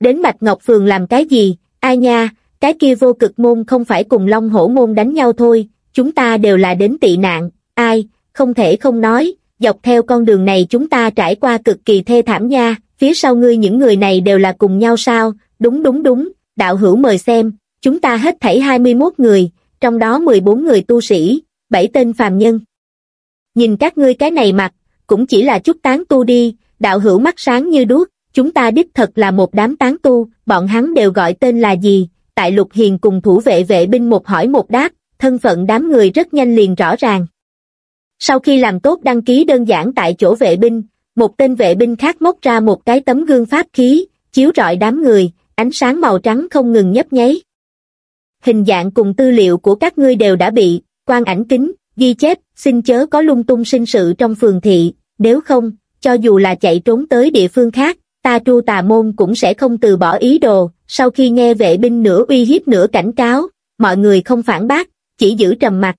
Đến Bạch Ngọc phường làm cái gì, ai nha, cái kia vô cực môn không phải cùng Long Hổ môn đánh nhau thôi, chúng ta đều là đến tị nạn, ai, không thể không nói, dọc theo con đường này chúng ta trải qua cực kỳ thê thảm nha, phía sau ngươi những người này đều là cùng nhau sao, đúng đúng đúng, đạo hữu mời xem, chúng ta hết thảy 21 người, trong đó 14 người tu sĩ, 7 tên phàm nhân. Nhìn các ngươi cái này mặt, cũng chỉ là chút tán tu đi, đạo hữu mắt sáng như đuốc, chúng ta đích thật là một đám tán tu, bọn hắn đều gọi tên là gì, tại lục hiền cùng thủ vệ vệ binh một hỏi một đáp, thân phận đám người rất nhanh liền rõ ràng. Sau khi làm tốt đăng ký đơn giản tại chỗ vệ binh, một tên vệ binh khác móc ra một cái tấm gương pháp khí, chiếu rọi đám người, ánh sáng màu trắng không ngừng nhấp nháy. Hình dạng cùng tư liệu của các ngươi đều đã bị, quan ảnh kính, ghi chép, xin chớ có lung tung sinh sự trong phường thị, nếu không, cho dù là chạy trốn tới địa phương khác, ta tru tà môn cũng sẽ không từ bỏ ý đồ, sau khi nghe vệ binh nửa uy hiếp nửa cảnh cáo, mọi người không phản bác, chỉ giữ trầm mặt.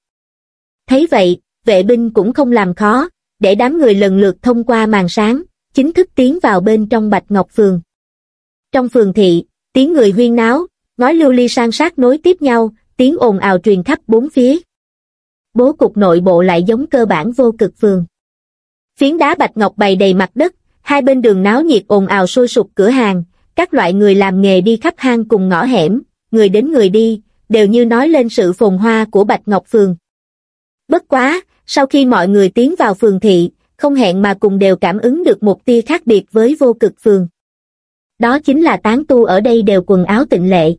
Thấy vậy, vệ binh cũng không làm khó, để đám người lần lượt thông qua màn sáng, chính thức tiến vào bên trong Bạch Ngọc Phường. Trong phường thị, tiếng người huyên náo, ngói lưu ly sang sát nối tiếp nhau, tiếng ồn ào truyền khắp bốn phía. Bố cục nội bộ lại giống cơ bản vô cực phường. Phiến đá bạch ngọc bày đầy mặt đất, hai bên đường náo nhiệt ồn ào sôi sục cửa hàng, các loại người làm nghề đi khắp hang cùng ngõ hẻm, người đến người đi, đều như nói lên sự phồn hoa của Bạch Ngọc Phường. Bất quá, sau khi mọi người tiến vào phường thị, không hẹn mà cùng đều cảm ứng được một tia khác biệt với vô cực phường. Đó chính là tán tu ở đây đều quần áo tịnh lệ.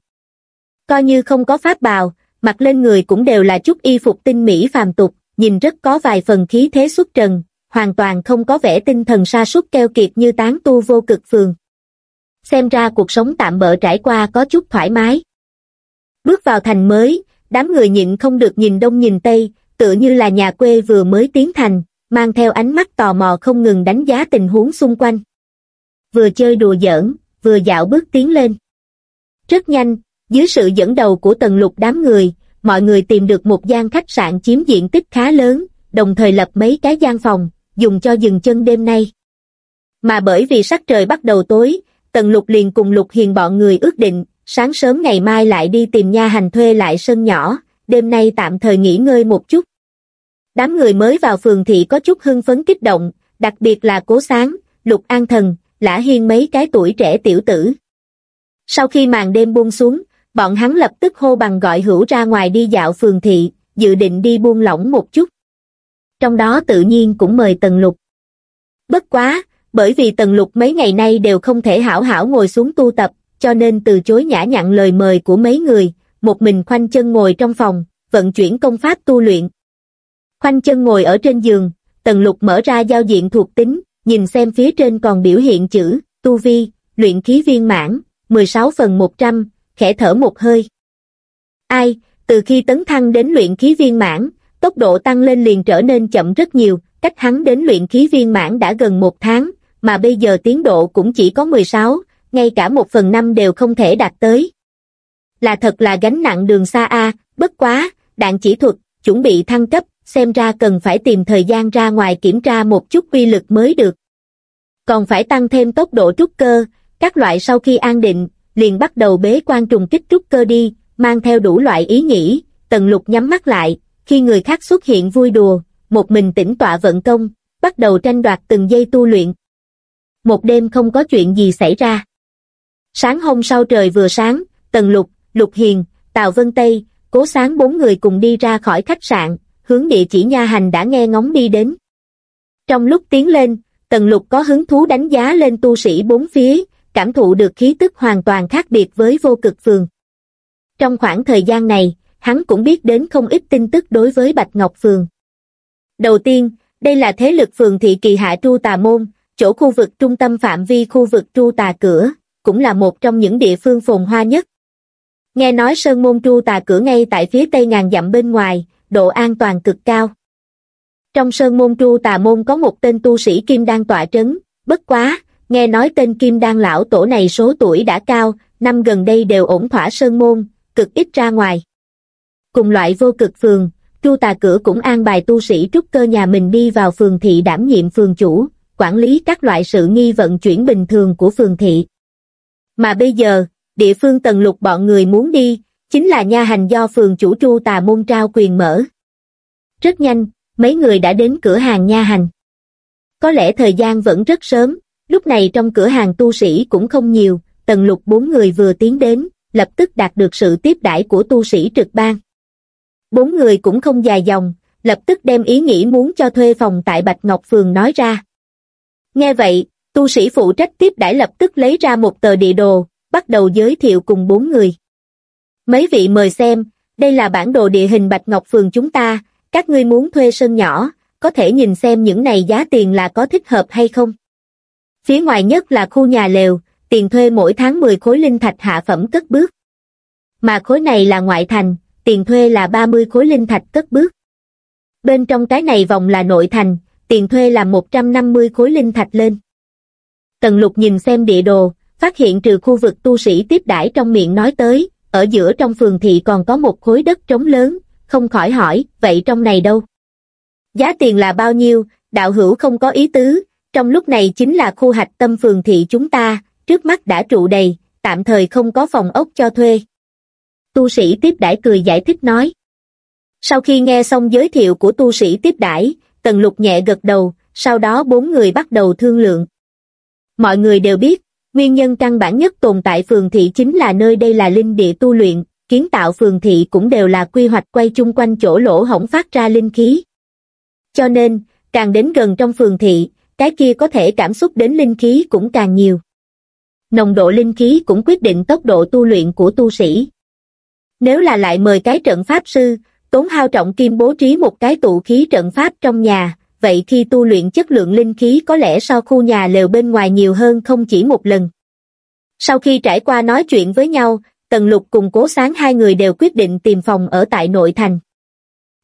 Coi như không có pháp bào, mặc lên người cũng đều là chút y phục tinh mỹ phàm tục, nhìn rất có vài phần khí thế xuất trần, hoàn toàn không có vẻ tinh thần sa sút keo kiệt như tán tu vô cực phường. Xem ra cuộc sống tạm bỡ trải qua có chút thoải mái. Bước vào thành mới, đám người nhịn không được nhìn đông nhìn tây, tựa như là nhà quê vừa mới tiến thành, mang theo ánh mắt tò mò không ngừng đánh giá tình huống xung quanh. Vừa chơi đùa giỡn, vừa dạo bước tiến lên. Rất nhanh, dưới sự dẫn đầu của tần lục đám người, mọi người tìm được một gian khách sạn chiếm diện tích khá lớn, đồng thời lập mấy cái gian phòng, dùng cho dừng chân đêm nay. Mà bởi vì sắc trời bắt đầu tối, tần lục liền cùng lục hiền bọn người ước định, sáng sớm ngày mai lại đi tìm nha hành thuê lại sân nhỏ, đêm nay tạm thời nghỉ ngơi một chút. Đám người mới vào phường thị có chút hưng phấn kích động, đặc biệt là cố sáng, lục an thần, lã hiên mấy cái tuổi trẻ tiểu tử. Sau khi màn đêm buông xuống, bọn hắn lập tức hô bằng gọi hữu ra ngoài đi dạo phường thị, dự định đi buông lỏng một chút. Trong đó tự nhiên cũng mời Tần Lục. Bất quá, bởi vì Tần Lục mấy ngày nay đều không thể hảo hảo ngồi xuống tu tập, cho nên từ chối nhã nhặn lời mời của mấy người, một mình khoanh chân ngồi trong phòng, vận chuyển công pháp tu luyện. Khoanh chân ngồi ở trên giường, Tần Lục mở ra giao diện thuộc tính, nhìn xem phía trên còn biểu hiện chữ, tu vi, luyện khí viên mãn, 16 phần 100, khẽ thở một hơi. Ai, từ khi tấn thăng đến luyện khí viên mãn, tốc độ tăng lên liền trở nên chậm rất nhiều, cách hắn đến luyện khí viên mãn đã gần một tháng, mà bây giờ tiến độ cũng chỉ có 16, ngay cả một phần năm đều không thể đạt tới. Là thật là gánh nặng đường xa a, bất quá, đạn chỉ thuật, chuẩn bị thăng cấp, xem ra cần phải tìm thời gian ra ngoài kiểm tra một chút uy lực mới được. Còn phải tăng thêm tốc độ trúc cơ, các loại sau khi an định, liền bắt đầu bế quan trùng kích trúc cơ đi, mang theo đủ loại ý nghĩ, tần lục nhắm mắt lại, khi người khác xuất hiện vui đùa, một mình tĩnh tọa vận công, bắt đầu tranh đoạt từng giây tu luyện. Một đêm không có chuyện gì xảy ra. Sáng hôm sau trời vừa sáng, Tần Lục, Lục Hiền, Tào Vân Tây, Cố Sáng bốn người cùng đi ra khỏi khách sạn, hướng địa chỉ nha hành đã nghe ngóng đi đến. Trong lúc tiến lên, Tần Lục có hứng thú đánh giá lên tu sĩ bốn phía, cảm thụ được khí tức hoàn toàn khác biệt với vô cực phường. Trong khoảng thời gian này, hắn cũng biết đến không ít tin tức đối với Bạch Ngọc Phường. Đầu tiên, đây là thế lực phường thị kỳ hạ Tru Tà Môn, chỗ khu vực trung tâm phạm vi khu vực Tru Tà Cửa, cũng là một trong những địa phương phồn hoa nhất. Nghe nói Sơn Môn Tru Tà Cửa ngay tại phía tây ngàn dặm bên ngoài, độ an toàn cực cao. Trong Sơn Môn Tru Tà Môn có một tên tu sĩ kim đang tọa trấn, bất quá, nghe nói tên Kim Đan lão tổ này số tuổi đã cao, năm gần đây đều ổn thỏa sơn môn, cực ít ra ngoài. Cùng loại vô cực phường, Chu Tà Cửa cũng an bài tu sĩ trúc cơ nhà mình đi vào phường thị đảm nhiệm phường chủ, quản lý các loại sự nghi vận chuyển bình thường của phường thị. Mà bây giờ, địa phương tần lục bọn người muốn đi, chính là nha hành do phường chủ Chu Tà môn trao quyền mở. Rất nhanh, mấy người đã đến cửa hàng nha hành. Có lẽ thời gian vẫn rất sớm, lúc này trong cửa hàng tu sĩ cũng không nhiều, tần lục bốn người vừa tiến đến, lập tức đạt được sự tiếp đãi của tu sĩ trực ban. Bốn người cũng không dài dòng, lập tức đem ý nghĩ muốn cho thuê phòng tại Bạch Ngọc Phường nói ra. Nghe vậy, tu sĩ phụ trách tiếp đãi lập tức lấy ra một tờ địa đồ, bắt đầu giới thiệu cùng bốn người. Mấy vị mời xem, đây là bản đồ địa hình Bạch Ngọc Phường chúng ta, các ngươi muốn thuê sân nhỏ, có thể nhìn xem những này giá tiền là có thích hợp hay không. Phía ngoài nhất là khu nhà lều, tiền thuê mỗi tháng 10 khối linh thạch hạ phẩm cất bước. Mà khối này là ngoại thành, tiền thuê là 30 khối linh thạch cất bước. Bên trong cái này vòng là nội thành, tiền thuê là 150 khối linh thạch lên. Tần lục nhìn xem địa đồ, phát hiện trừ khu vực tu sĩ tiếp đãi trong miệng nói tới, ở giữa trong phường thị còn có một khối đất trống lớn, không khỏi hỏi, vậy trong này đâu? Giá tiền là bao nhiêu, đạo hữu không có ý tứ, trong lúc này chính là khu hạch tâm phường thị chúng ta, trước mắt đã trụ đầy, tạm thời không có phòng ốc cho thuê. Tu sĩ tiếp đãi cười giải thích nói. Sau khi nghe xong giới thiệu của tu sĩ tiếp đãi, Tần Lục nhẹ gật đầu, sau đó bốn người bắt đầu thương lượng. Mọi người đều biết, nguyên nhân căn bản nhất tồn tại phường thị chính là nơi đây là linh địa tu luyện, kiến tạo phường thị cũng đều là quy hoạch quay chung quanh chỗ lỗ hổng phát ra linh khí. Cho nên, càng đến gần trong phường thị, cái kia có thể cảm xúc đến linh khí cũng càng nhiều. Nồng độ linh khí cũng quyết định tốc độ tu luyện của tu sĩ. Nếu là lại mời cái trận pháp sư, tốn hao trọng kim bố trí một cái tụ khí trận pháp trong nhà, vậy khi tu luyện chất lượng linh khí có lẽ so khu nhà lều bên ngoài nhiều hơn không chỉ một lần. Sau khi trải qua nói chuyện với nhau, Tần Lục cùng Cố Sáng hai người đều quyết định tìm phòng ở tại nội thành.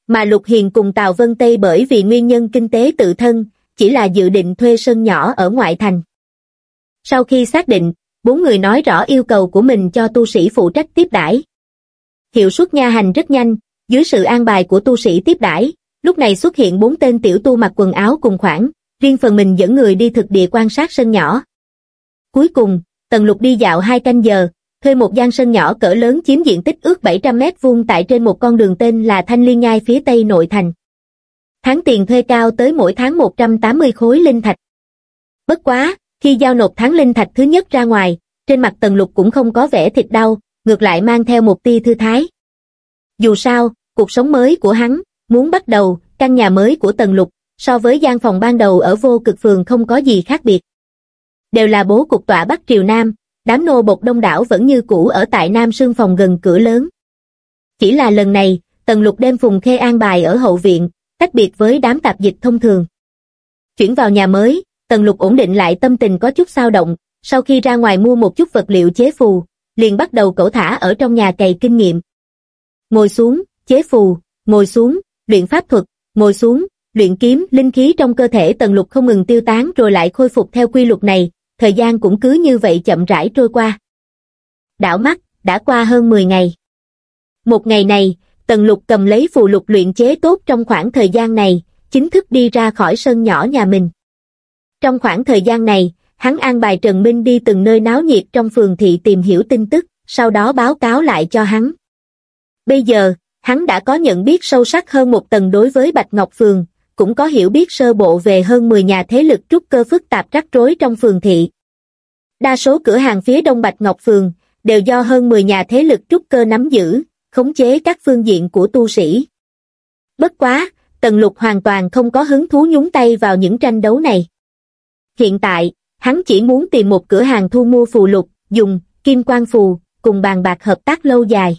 Mà Lục Hiền cùng Tào Vân Tây bởi vì nguyên nhân kinh tế tự thân, chỉ là dự định thuê sân nhỏ ở ngoại thành. Sau khi xác định, bốn người nói rõ yêu cầu của mình cho tu sĩ phụ trách tiếp đãi. Hiệu suất nha hành rất nhanh, dưới sự an bài của tu sĩ tiếp đãi, lúc này xuất hiện bốn tên tiểu tu mặc quần áo cùng khoảng, riêng phần mình dẫn người đi thực địa quan sát sân nhỏ. Cuối cùng, Tần Lục đi dạo hai canh giờ, thuê một gian sân nhỏ cỡ lớn chiếm diện tích ước 700 mét vuông tại trên một con đường tên là Thanh Liên Nhai phía tây nội thành. Tháng tiền thuê cao tới mỗi tháng 180 khối linh thạch. Bất quá, khi giao nộp tháng linh thạch thứ nhất ra ngoài, trên mặt Tần Lục cũng không có vẻ thịt đau, ngược lại mang theo một tia thư thái. Dù sao, cuộc sống mới của hắn, muốn bắt đầu, căn nhà mới của Tần Lục, so với gian phòng ban đầu ở vô cực phường không có gì khác biệt. Đều là bố cục tọa Bắc Triều Nam, đám nô bột đông đảo vẫn như cũ ở tại Nam Sương phòng gần cửa lớn. Chỉ là lần này, Tần Lục đem Phùng Khê an bài ở hậu viện, tách biệt với đám tạp dịch thông thường. Chuyển vào nhà mới, Tần Lục ổn định lại tâm tình có chút sao động, sau khi ra ngoài mua một chút vật liệu chế phù, liền bắt đầu cẩu thả ở trong nhà cày kinh nghiệm. Ngồi xuống, chế phù, ngồi xuống, luyện pháp thuật, ngồi xuống, luyện kiếm, linh khí trong cơ thể Tần Lục không ngừng tiêu tán rồi lại khôi phục theo quy luật này, thời gian cũng cứ như vậy chậm rãi trôi qua. Đảo mắt, đã qua hơn 10 ngày. Một ngày này, Tần Lục cầm lấy phù lục luyện chế tốt trong khoảng thời gian này, chính thức đi ra khỏi sân nhỏ nhà mình. Trong khoảng thời gian này, hắn an bài Trần Minh đi từng nơi náo nhiệt trong phường thị tìm hiểu tin tức, sau đó báo cáo lại cho hắn. Bây giờ, hắn đã có nhận biết sâu sắc hơn một tầng đối với Bạch Ngọc Phường, cũng có hiểu biết sơ bộ về hơn 10 nhà thế lực trúc cơ phức tạp rắc rối trong phường thị. Đa số cửa hàng phía đông Bạch Ngọc Phường đều do hơn 10 nhà thế lực trúc cơ nắm giữ, khống chế các phương diện của tu sĩ. Bất quá, Tần Lục hoàn toàn không có hứng thú nhúng tay vào những tranh đấu này. Hiện tại, hắn chỉ muốn tìm một cửa hàng thu mua phù lục, dùng, kim quan phù, cùng bàn bạc hợp tác lâu dài.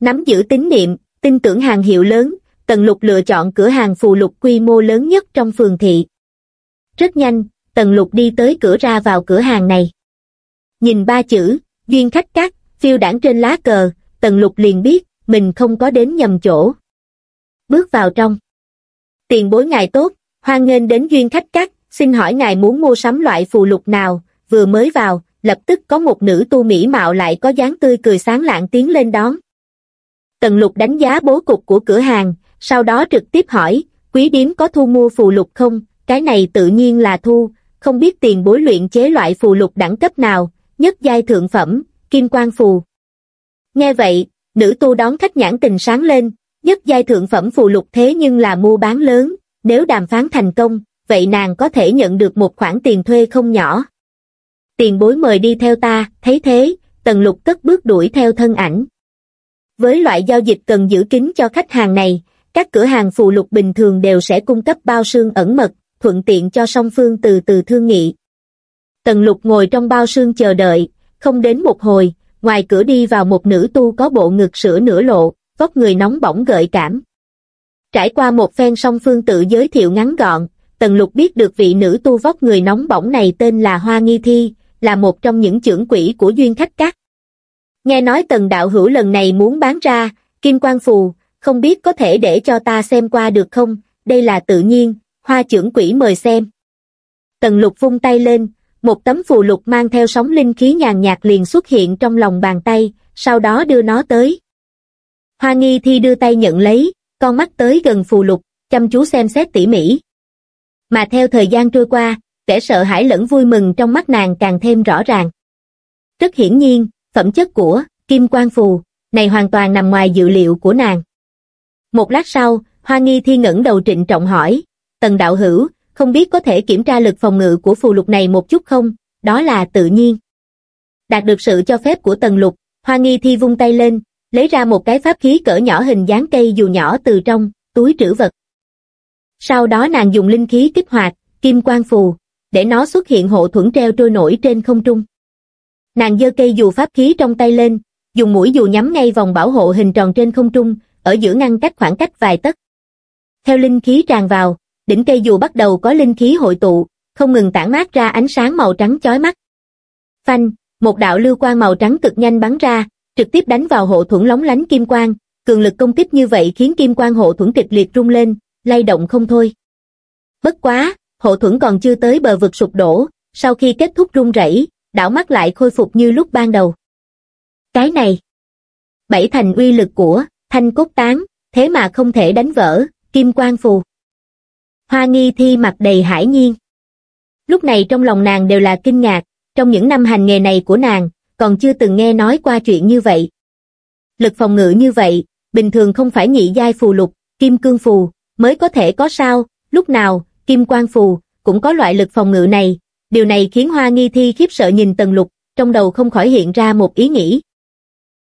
Nắm giữ tín niệm, tin tưởng hàng hiệu lớn, Tần Lục lựa chọn cửa hàng phù lục quy mô lớn nhất trong phường thị. Rất nhanh, Tần Lục đi tới cửa ra vào cửa hàng này. Nhìn ba chữ, duyên khách cát, phiêu đảng trên lá cờ, Tần Lục liền biết, mình không có đến nhầm chỗ. Bước vào trong. Tiền bối ngài tốt, hoan nghênh đến duyên khách cát, xin hỏi ngài muốn mua sắm loại phù lục nào, vừa mới vào, lập tức có một nữ tu mỹ mạo lại có dáng tươi cười sáng lạng tiến lên đón. Tần lục đánh giá bố cục của cửa hàng, sau đó trực tiếp hỏi, quý điếm có thu mua phù lục không, cái này tự nhiên là thu, không biết tiền bối luyện chế loại phù lục đẳng cấp nào, nhất giai thượng phẩm, kim quang phù. Nghe vậy, nữ tu đón khách nhãn tình sáng lên, nhất giai thượng phẩm phù lục thế nhưng là mua bán lớn, nếu đàm phán thành công, vậy nàng có thể nhận được một khoản tiền thuê không nhỏ. Tiền bối mời đi theo ta, thấy thế, tần lục cất bước đuổi theo thân ảnh. Với loại giao dịch cần giữ kín cho khách hàng này, các cửa hàng phù lục bình thường đều sẽ cung cấp bao sương ẩn mật, thuận tiện cho song phương từ từ thương nghị. Tần lục ngồi trong bao sương chờ đợi, không đến một hồi, ngoài cửa đi vào một nữ tu có bộ ngực sữa nửa lộ, vóc người nóng bỏng gợi cảm. Trải qua một phen song phương tự giới thiệu ngắn gọn, Tần Lục biết được vị nữ tu vóc người nóng bỏng này tên là Hoa Nghi Thi, là một trong những trưởng quỹ của Duyên Khách Các. Nghe nói Tần Đạo Hữu lần này muốn bán ra, Kim Quang Phù, không biết có thể để cho ta xem qua được không, đây là tự nhiên, Hoa trưởng quỹ mời xem. Tần Lục vung tay lên, một tấm phù lục mang theo sóng linh khí nhàn nhạt liền xuất hiện trong lòng bàn tay, sau đó đưa nó tới. Hoa nghi thi đưa tay nhận lấy, con mắt tới gần phù lục, chăm chú xem xét tỉ mỉ. Mà theo thời gian trôi qua, vẻ sợ hãi lẫn vui mừng trong mắt nàng càng thêm rõ ràng. Rất hiển nhiên, phẩm chất của Kim Quang Phù này hoàn toàn nằm ngoài dự liệu của nàng. Một lát sau, Hoa Nghi Thi ngẩng đầu trịnh trọng hỏi, Tần Đạo Hữu, không biết có thể kiểm tra lực phòng ngự của phù lục này một chút không, đó là tự nhiên. Đạt được sự cho phép của Tần Lục, Hoa Nghi Thi vung tay lên, lấy ra một cái pháp khí cỡ nhỏ hình dáng cây dù nhỏ từ trong, túi trữ vật. Sau đó nàng dùng linh khí kích hoạt, kim quang phù, để nó xuất hiện hộ thuẫn treo trôi nổi trên không trung. Nàng giơ cây dù pháp khí trong tay lên, dùng mũi dù nhắm ngay vòng bảo hộ hình tròn trên không trung, ở giữa ngăn cách khoảng cách vài tấc. Theo linh khí tràn vào, đỉnh cây dù bắt đầu có linh khí hội tụ, không ngừng tản mát ra ánh sáng màu trắng chói mắt. Phanh, một đạo lưu quang màu trắng cực nhanh bắn ra, trực tiếp đánh vào hộ thuẫn lóng lánh kim quang, cường lực công kích như vậy khiến kim quang hộ thuẫn kịch liệt rung lên, lay động không thôi. Bất quá, hộ thuẫn còn chưa tới bờ vực sụp đổ, sau khi kết thúc rung rẩy, đảo mắt lại khôi phục như lúc ban đầu. Cái này, bảy thành uy lực của thanh cốt tán, thế mà không thể đánh vỡ, kim quang phù. Hoa nghi thi mặt đầy hải nhiên. Lúc này trong lòng nàng đều là kinh ngạc, trong những năm hành nghề này của nàng, còn chưa từng nghe nói qua chuyện như vậy. Lực phòng ngự như vậy, bình thường không phải nhị giai phù lục, kim cương phù, mới có thể có sao, lúc nào, kim quang phù, cũng có loại lực phòng ngự này. Điều này khiến Hoa Nghi Thi khiếp sợ nhìn Tần Lục, trong đầu không khỏi hiện ra một ý nghĩ.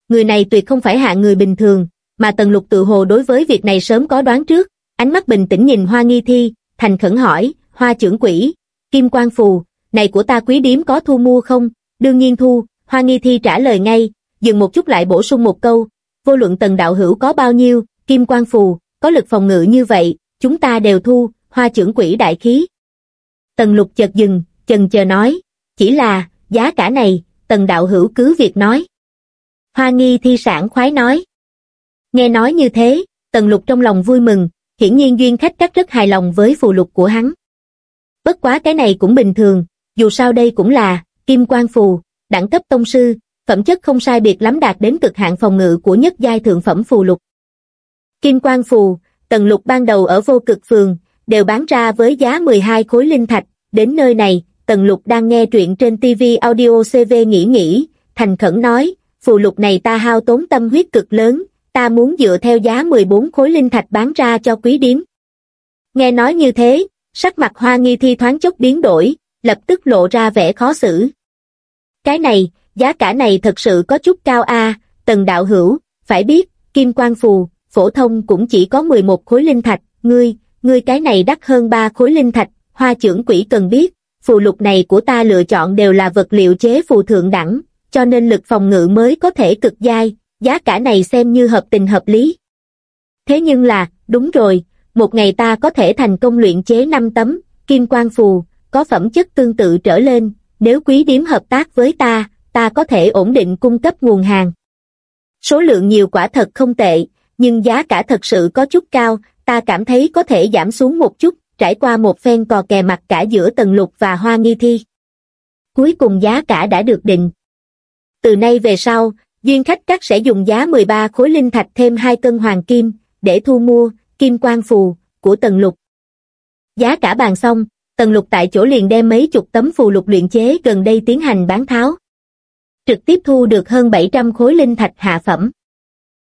Người này tuyệt không phải hạ người bình thường, mà Tần Lục tự hồ đối với việc này sớm có đoán trước, ánh mắt bình tĩnh nhìn Hoa Nghi Thi, thành khẩn hỏi, Hoa trưởng quỷ, Kim Quang Phù, này của ta quý điếm có thu mua không? Đương nhiên thu, Hoa Nghi Thi trả lời ngay, dừng một chút lại bổ sung một câu, vô luận tần đạo hữu có bao nhiêu, Kim Quang Phù, có lực phòng ngự như vậy, chúng ta đều thu, Hoa trưởng quỷ đại khí. Tần lục chợt dừng, chần chờ nói, chỉ là, giá cả này, tần đạo hữu cứ việc nói. Hoa Nghi Thi sản khoái nói. Nghe nói như thế, tần lục trong lòng vui mừng, hiển nhiên duyên khách cắt rất hài lòng với phù lục của hắn. Bất quá cái này cũng bình thường, dù sao đây cũng là kim quang phù, đẳng cấp tông sư, phẩm chất không sai biệt lắm đạt đến cực hạn phòng ngự của nhất giai thượng phẩm phù lục. Kim quang phù, tầng lục ban đầu ở vô cực phường, đều bán ra với giá 12 khối linh thạch, đến nơi này, tầng lục đang nghe truyện trên TV audio CV nghĩ nghĩ, thành khẩn nói, phù lục này ta hao tốn tâm huyết cực lớn, ta muốn dựa theo giá 14 khối linh thạch bán ra cho quý điếm. Nghe nói như thế, sắc mặt hoa nghi thi thoáng chốc biến đổi, lập tức lộ ra vẻ khó xử. Cái này, giá cả này thật sự có chút cao a tần đạo hữu, phải biết, kim quang phù, phổ thông cũng chỉ có 11 khối linh thạch, ngươi, ngươi cái này đắt hơn 3 khối linh thạch, hoa trưởng quỷ cần biết, phù lục này của ta lựa chọn đều là vật liệu chế phù thượng đẳng, cho nên lực phòng ngự mới có thể cực dai, giá cả này xem như hợp tình hợp lý. Thế nhưng là, đúng rồi, một ngày ta có thể thành công luyện chế 5 tấm, kim quang phù, có phẩm chất tương tự trở lên, nếu quý điếm hợp tác với ta, ta có thể ổn định cung cấp nguồn hàng. Số lượng nhiều quả thật không tệ, nhưng giá cả thật sự có chút cao, ta cảm thấy có thể giảm xuống một chút, trải qua một phen cò kè mặt cả giữa Tần Lục và Hoa Nghi Thi. Cuối cùng giá cả đã được định. Từ nay về sau, duyên khách các sẽ dùng giá 13 khối linh thạch thêm hai cân hoàng kim, để thu mua, kim quan phù, của Tần Lục. Giá cả bàn xong, Tần Lục tại chỗ liền đem mấy chục tấm phù lục luyện chế gần đây tiến hành bán tháo. Trực tiếp thu được hơn 700 khối linh thạch hạ phẩm.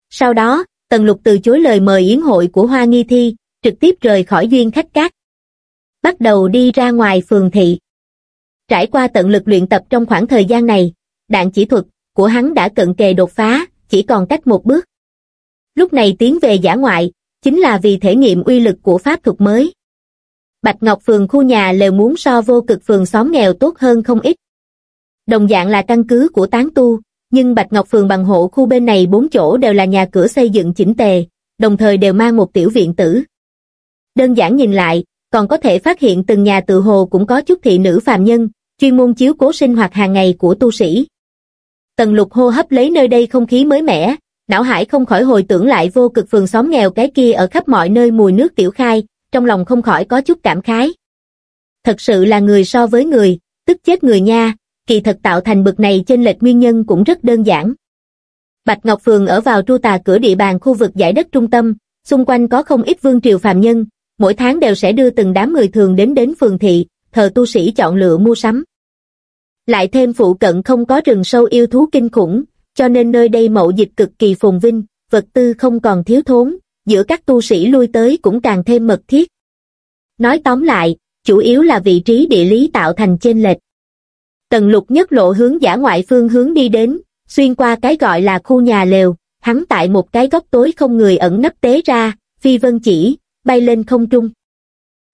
Sau đó, Tần Lục từ chối lời mời yến hội của Hoa Nghi Thi, trực tiếp rời khỏi duyên khách cát. Bắt đầu đi ra ngoài phường thị. Trải qua tận lực luyện tập trong khoảng thời gian này, đạn chỉ thuật của hắn đã cận kề đột phá, chỉ còn cách một bước. Lúc này tiến về giả ngoại, chính là vì thể nghiệm uy lực của pháp thuật mới. Bạch Ngọc Phường khu nhà lều muốn so vô cực phường xóm nghèo tốt hơn không ít. Đồng dạng là căn cứ của tán tu, nhưng Bạch Ngọc Phường bằng hộ khu bên này bốn chỗ đều là nhà cửa xây dựng chỉnh tề, đồng thời đều mang một tiểu viện tử. Đơn giản nhìn lại, còn có thể phát hiện từng nhà tự hồ cũng có chút thị nữ phàm nhân, chuyên môn chiếu cố sinh hoạt hàng ngày của tu sĩ. Tần lục hô hấp lấy nơi đây không khí mới mẻ, não hải không khỏi hồi tưởng lại vô cực phường xóm nghèo cái kia ở khắp mọi nơi mùi nước tiểu khai, trong lòng không khỏi có chút cảm khái. Thật sự là người so với người, tức chết người nha, kỳ thật tạo thành bực này trên lệch nguyên nhân cũng rất đơn giản. Bạch Ngọc Phường ở vào tru tà cửa địa bàn khu vực giải đất trung tâm, xung quanh có không ít vương triều phàm nhân, mỗi tháng đều sẽ đưa từng đám người thường đến đến phường thị, thờ tu sĩ chọn lựa mua sắm. Lại thêm phụ cận không có rừng sâu yêu thú kinh khủng, cho nên nơi đây mậu dịch cực kỳ phồn vinh, vật tư không còn thiếu thốn, giữa các tu sĩ lui tới cũng càng thêm mật thiết. Nói tóm lại, chủ yếu là vị trí địa lý tạo thành chênh lệch. Tần lục nhất lộ hướng giả ngoại phương hướng đi đến, xuyên qua cái gọi là khu nhà lều, hắn tại một cái góc tối không người ẩn nấp tế ra, phi vân chỉ, bay lên không trung.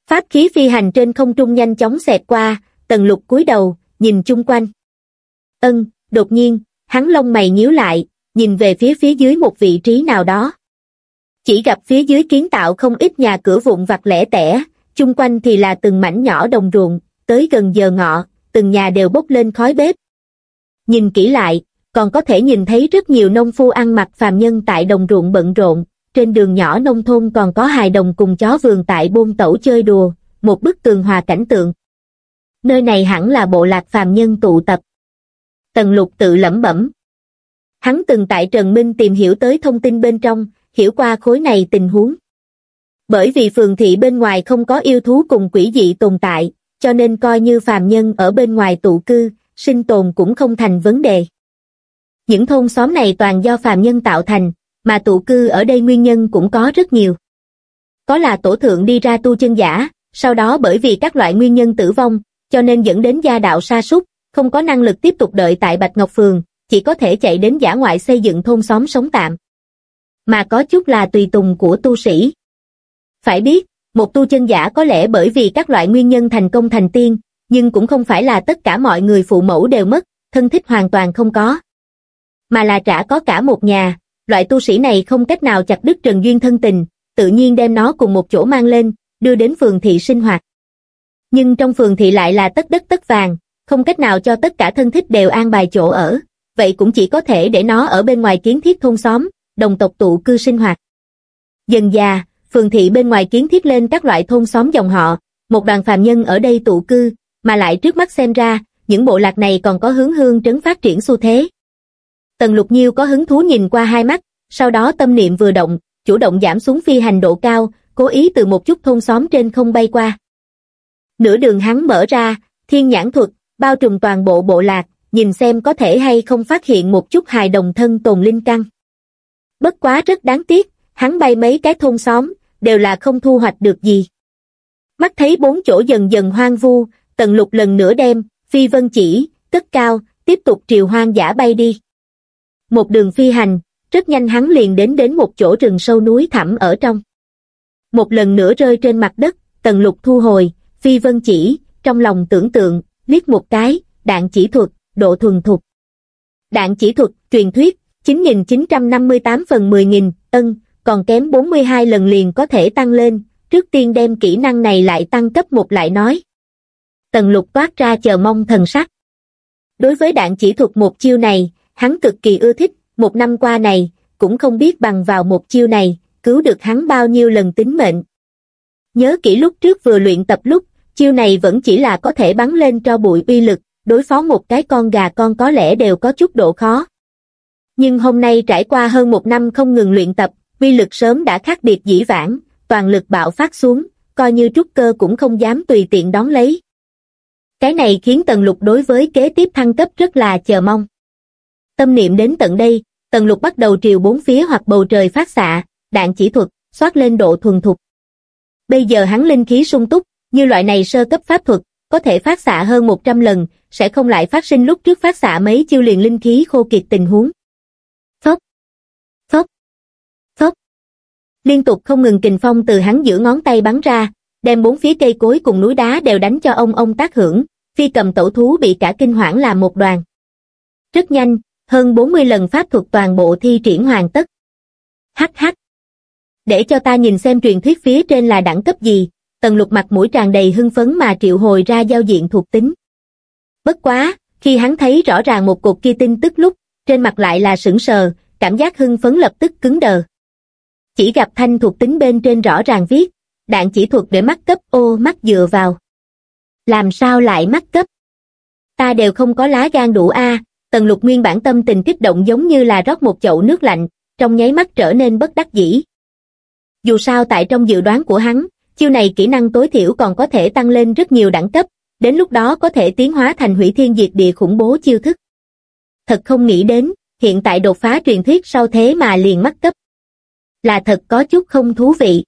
Pháp khí phi hành trên không trung nhanh chóng xẹt qua, tần lục cúi đầu, nhìn chung quanh. Ân, đột nhiên, hắn lông mày nhíu lại, nhìn về phía phía dưới một vị trí nào đó. Chỉ gặp phía dưới kiến tạo không ít nhà cửa vụn vặt lẻ tẻ, chung quanh thì là từng mảnh nhỏ đồng ruộng, tới gần giờ ngọ, từng nhà đều bốc lên khói bếp. Nhìn kỹ lại, còn có thể nhìn thấy rất nhiều nông phu ăn mặc phàm nhân tại đồng ruộng bận rộn, trên đường nhỏ nông thôn còn có hài đồng cùng chó vườn tại bôn tẩu chơi đùa, một bức tường hòa cảnh tượng. Nơi này hẳn là bộ lạc phàm nhân tụ tập. Tần lục tự lẩm bẩm. Hắn từng tại Trần Minh tìm hiểu tới thông tin bên trong, hiểu qua khối này tình huống. Bởi vì phường thị bên ngoài không có yêu thú cùng quỷ dị tồn tại, cho nên coi như phàm nhân ở bên ngoài tụ cư, sinh tồn cũng không thành vấn đề. Những thôn xóm này toàn do phàm nhân tạo thành, mà tụ cư ở đây nguyên nhân cũng có rất nhiều. Có là tổ thượng đi ra tu chân giả, sau đó bởi vì các loại nguyên nhân tử vong, cho nên dẫn đến gia đạo sa sút, không có năng lực tiếp tục đợi tại Bạch Ngọc Phường, chỉ có thể chạy đến giả ngoại xây dựng thôn xóm sống tạm. Mà có chút là tùy tùng của tu sĩ. Phải biết, một tu chân giả có lẽ bởi vì các loại nguyên nhân thành công thành tiên, nhưng cũng không phải là tất cả mọi người phụ mẫu đều mất, thân thích hoàn toàn không có. Mà là trả có cả một nhà, loại tu sĩ này không cách nào chặt đứt trần duyên thân tình, tự nhiên đem nó cùng một chỗ mang lên, đưa đến phường thị sinh hoạt. Nhưng trong phường thị lại là tất đất tất vàng, không cách nào cho tất cả thân thích đều an bài chỗ ở, vậy cũng chỉ có thể để nó ở bên ngoài kiến thiết thôn xóm, đồng tộc tụ cư sinh hoạt. Dần già, phường thị bên ngoài kiến thiết lên các loại thôn xóm dòng họ, một đoàn phàm nhân ở đây tụ cư, mà lại trước mắt xem ra, những bộ lạc này còn có hướng hương trấn phát triển xu thế. Tần lục nhiêu có hứng thú nhìn qua hai mắt, sau đó tâm niệm vừa động, chủ động giảm xuống phi hành độ cao, cố ý từ một chút thôn xóm trên không bay qua. Nửa đường hắn mở ra, thiên nhãn thuật, bao trùm toàn bộ bộ lạc, nhìn xem có thể hay không phát hiện một chút hài đồng thân tồn linh căn. Bất quá rất đáng tiếc, hắn bay mấy cái thôn xóm, đều là không thu hoạch được gì. Mắt thấy bốn chỗ dần dần hoang vu, tần lục lần nữa đem, phi vân chỉ, cất cao, tiếp tục triều hoang dã bay đi. Một đường phi hành, rất nhanh hắn liền đến đến một chỗ rừng sâu núi thẳm ở trong. Một lần nữa rơi trên mặt đất, tần lục thu hồi, phi vân chỉ, trong lòng tưởng tượng, liếc một cái, đạn chỉ thuật, độ thuần thục. Đạn chỉ thuật, truyền thuyết, 9.958 phần 10.000, ân, còn kém 42 lần liền có thể tăng lên, trước tiên đem kỹ năng này lại tăng cấp một lại nói. Tần lục toát ra chờ mong thần sắc. Đối với đạn chỉ thuật một chiêu này, hắn cực kỳ ưa thích, một năm qua này, cũng không biết bằng vào một chiêu này, cứu được hắn bao nhiêu lần tính mệnh. Nhớ kỹ lúc trước vừa luyện tập lúc, chiêu này vẫn chỉ là có thể bắn lên cho bụi uy lực, đối phó một cái con gà con có lẽ đều có chút độ khó. Nhưng hôm nay trải qua hơn một năm không ngừng luyện tập, uy lực sớm đã khác biệt dĩ vãng, toàn lực bạo phát xuống, coi như trúc cơ cũng không dám tùy tiện đón lấy. Cái này khiến Tần Lục đối với kế tiếp thăng cấp rất là chờ mong. Tâm niệm đến tận đây, Tần Lục bắt đầu triều bốn phía hoặc bầu trời phát xạ, đạn chỉ thuật, xoát lên độ thuần thục. Bây giờ hắn linh khí sung túc, như loại này sơ cấp pháp thuật, có thể phát xạ hơn 100 lần, sẽ không lại phát sinh lúc trước phát xạ mấy chiêu liền linh khí khô kiệt tình huống. Phốc, phốc, phốc. Liên tục không ngừng kình phong từ hắn giữa ngón tay bắn ra, đem bốn phía cây cối cùng núi đá đều đánh cho ông ông tác hưởng, phi cầm tổ thú bị cả kinh hoảng làm một đoàn. Rất nhanh, hơn 40 lần pháp thuật toàn bộ thi triển hoàn tất. Hắc hắc. Để cho ta nhìn xem truyền thuyết phía trên là đẳng cấp gì, tần lục mặt mũi tràn đầy hưng phấn mà triệu hồi ra giao diện thuộc tính. Bất quá, khi hắn thấy rõ ràng một cột kia tin tức lúc, trên mặt lại là sững sờ, cảm giác hưng phấn lập tức cứng đờ. Chỉ gặp thanh thuộc tính bên trên rõ ràng viết, đạn chỉ thuật để mắt cấp ô mắt dựa vào. Làm sao lại mắt cấp? Ta đều không có lá gan đủ a tần lục nguyên bản tâm tình kích động giống như là rót một chậu nước lạnh, trong nháy mắt trở nên bất đắc dĩ. Dù sao tại trong dự đoán của hắn, chiêu này kỹ năng tối thiểu còn có thể tăng lên rất nhiều đẳng cấp, đến lúc đó có thể tiến hóa thành hủy thiên diệt địa khủng bố chiêu thức. Thật không nghĩ đến, hiện tại đột phá truyền thuyết sau thế mà liền mắc cấp. Là thật có chút không thú vị.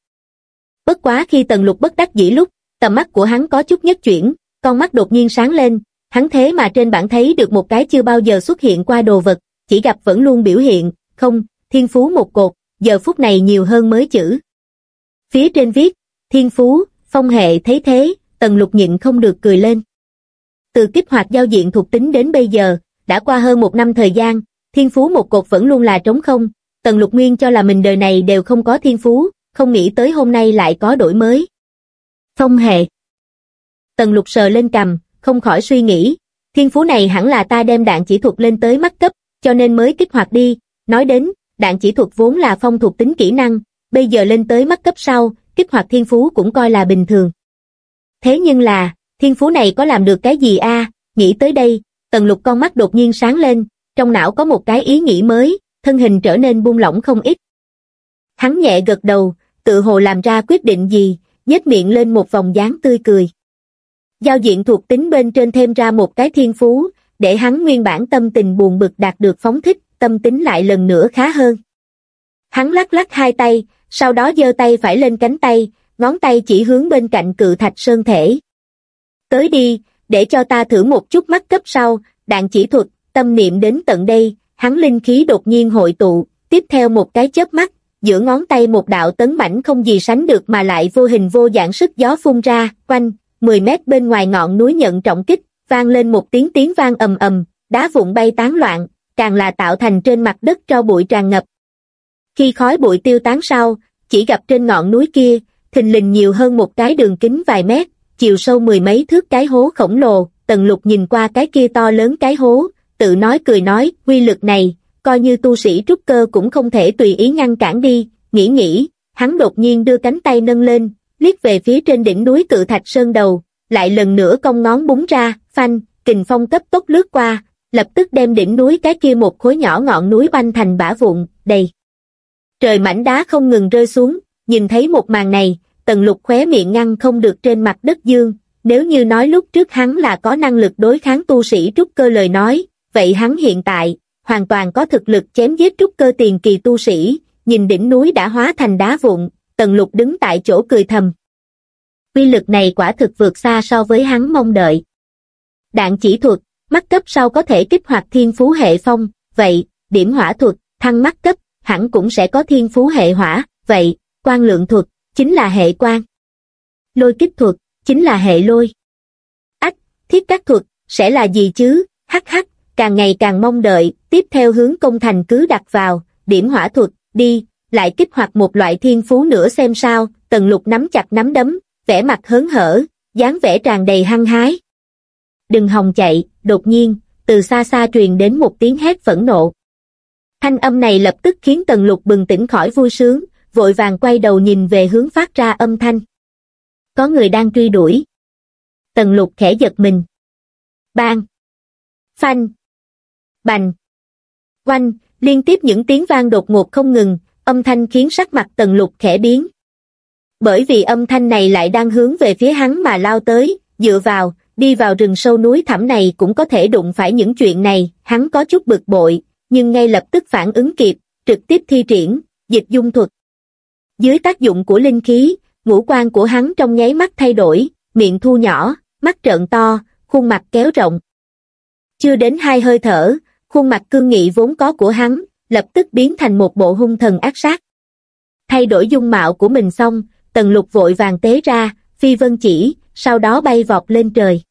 Bất quá khi tần lục bất đắc dĩ lúc, tầm mắt của hắn có chút nhất chuyển, con mắt đột nhiên sáng lên, hắn thế mà trên bản thấy được một cái chưa bao giờ xuất hiện qua đồ vật, chỉ gặp vẫn luôn biểu hiện, không, thiên phú một cột, giờ phút này nhiều hơn mới chữ. Phía trên viết, thiên phú, phong hệ thấy thế, tần lục nhịn không được cười lên. Từ kích hoạt giao diện thuộc tính đến bây giờ, đã qua hơn một năm thời gian, thiên phú một cột vẫn luôn là trống không, tần lục nguyên cho là mình đời này đều không có thiên phú, không nghĩ tới hôm nay lại có đổi mới. Phong hệ Tần lục sờ lên cầm, không khỏi suy nghĩ, thiên phú này hẳn là ta đem đạn chỉ thuật lên tới mắt cấp, cho nên mới kích hoạt đi, nói đến, đạn chỉ thuật vốn là phong thuộc tính kỹ năng, bây giờ lên tới mắt cấp sau, kích hoạt thiên phú cũng coi là bình thường. Thế nhưng là, thiên phú này có làm được cái gì a? nghĩ tới đây, tần lục con mắt đột nhiên sáng lên, trong não có một cái ý nghĩ mới, thân hình trở nên buông lỏng không ít. Hắn nhẹ gật đầu, tự hồ làm ra quyết định gì, nhếch miệng lên một vòng dáng tươi cười. Giao diện thuộc tính bên trên thêm ra một cái thiên phú, để hắn nguyên bản tâm tình buồn bực đạt được phóng thích, tâm tính lại lần nữa khá hơn. Hắn lắc lắc hai tay, sau đó giơ tay phải lên cánh tay, ngón tay chỉ hướng bên cạnh cự thạch sơn thể. Tới đi, để cho ta thử một chút mắt cấp sau, đạn chỉ thuật, tâm niệm đến tận đây, hắn linh khí đột nhiên hội tụ, tiếp theo một cái chớp mắt, giữa ngón tay một đạo tấn mảnh không gì sánh được mà lại vô hình vô dạng sức gió phun ra, quanh, 10 mét bên ngoài ngọn núi nhận trọng kích, vang lên một tiếng tiếng vang ầm ầm, đá vụn bay tán loạn, càng là tạo thành trên mặt đất cho bụi tràn ngập. Khi khói bụi tiêu tán sau, chỉ gặp trên ngọn núi kia, thình lình nhiều hơn một cái đường kính vài mét, chiều sâu mười mấy thước cái hố khổng lồ, tần lục nhìn qua cái kia to lớn cái hố, tự nói cười nói, quy lực này, coi như tu sĩ trúc cơ cũng không thể tùy ý ngăn cản đi, nghĩ nghĩ, hắn đột nhiên đưa cánh tay nâng lên, liếc về phía trên đỉnh núi cự thạch sơn đầu, lại lần nữa cong ngón búng ra, phanh, kình phong cấp tốc lướt qua, lập tức đem đỉnh núi cái kia một khối nhỏ ngọn núi banh thành bã vụn, đầy. Trời mảnh đá không ngừng rơi xuống, nhìn thấy một màn này, tần lục khóe miệng ngăn không được trên mặt đất dương, nếu như nói lúc trước hắn là có năng lực đối kháng tu sĩ trúc cơ lời nói, vậy hắn hiện tại, hoàn toàn có thực lực chém giết trúc cơ tiền kỳ tu sĩ, nhìn đỉnh núi đã hóa thành đá vụn, tần lục đứng tại chỗ cười thầm. Quy lực này quả thực vượt xa so với hắn mong đợi. Đạn chỉ thuật, mắt cấp sau có thể kích hoạt thiên phú hệ phong, vậy, điểm hỏa thuật, thăng mắt cấp, hẳn cũng sẽ có thiên phú hệ hỏa, vậy, quan lượng thuật, chính là hệ quan. Lôi kích thuật, chính là hệ lôi. Ách, thiết các thuật, sẽ là gì chứ, hắc hắc, càng ngày càng mong đợi, tiếp theo hướng công thành cứ đặt vào, điểm hỏa thuật, đi, lại kích hoạt một loại thiên phú nữa xem sao, tần lục nắm chặt nắm đấm, vẻ mặt hớn hở, dáng vẻ tràn đầy hăng hái. Đừng hòng chạy, đột nhiên, từ xa xa truyền đến một tiếng hét phẫn nộ. Thanh âm này lập tức khiến tần lục bừng tỉnh khỏi vui sướng, vội vàng quay đầu nhìn về hướng phát ra âm thanh. Có người đang truy đuổi. Tần lục khẽ giật mình. Bang! Phanh! Bành! quanh, Liên tiếp những tiếng vang đột ngột không ngừng, âm thanh khiến sắc mặt tần lục khẽ biến. Bởi vì âm thanh này lại đang hướng về phía hắn mà lao tới, dựa vào, đi vào rừng sâu núi thẳm này cũng có thể đụng phải những chuyện này, hắn có chút bực bội, nhưng ngay lập tức phản ứng kịp, trực tiếp thi triển, dịch dung thuật. Dưới tác dụng của linh khí, ngũ quan của hắn trong nháy mắt thay đổi, miệng thu nhỏ, mắt trợn to, khuôn mặt kéo rộng. Chưa đến hai hơi thở, khuôn mặt cương nghị vốn có của hắn, lập tức biến thành một bộ hung thần ác sát. Thay đổi dung mạo của mình xong, tần lục vội vàng tế ra, phi vân chỉ, sau đó bay vọt lên trời.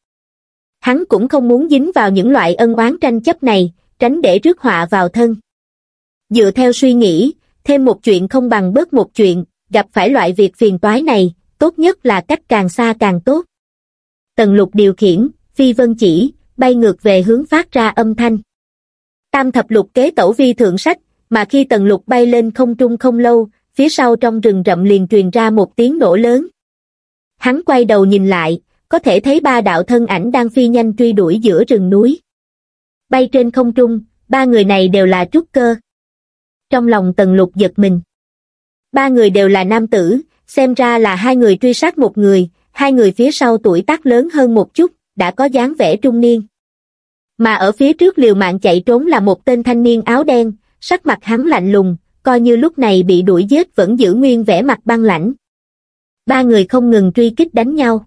Hắn cũng không muốn dính vào những loại ân oán tranh chấp này, tránh để rước họa vào thân. Dựa theo suy nghĩ, thêm một chuyện không bằng bớt một chuyện, gặp phải loại việc phiền toái này, tốt nhất là cách càng xa càng tốt. Tần lục điều khiển, phi vân chỉ, bay ngược về hướng phát ra âm thanh. Tam thập lục kế tẩu vi thượng sách, mà khi tần lục bay lên không trung không lâu, phía sau trong rừng rậm liền truyền ra một tiếng nổ lớn. Hắn quay đầu nhìn lại, có thể thấy ba đạo thân ảnh đang phi nhanh truy đuổi giữa rừng núi. Bay trên không trung, ba người này đều là trúc cơ. Trong lòng tần lục giật mình. Ba người đều là nam tử, xem ra là hai người truy sát một người, hai người phía sau tuổi tác lớn hơn một chút, đã có dáng vẻ trung niên. Mà ở phía trước liều mạng chạy trốn là một tên thanh niên áo đen, sắc mặt hắn lạnh lùng, coi như lúc này bị đuổi giết vẫn giữ nguyên vẻ mặt băng lãnh. Ba người không ngừng truy kích đánh nhau.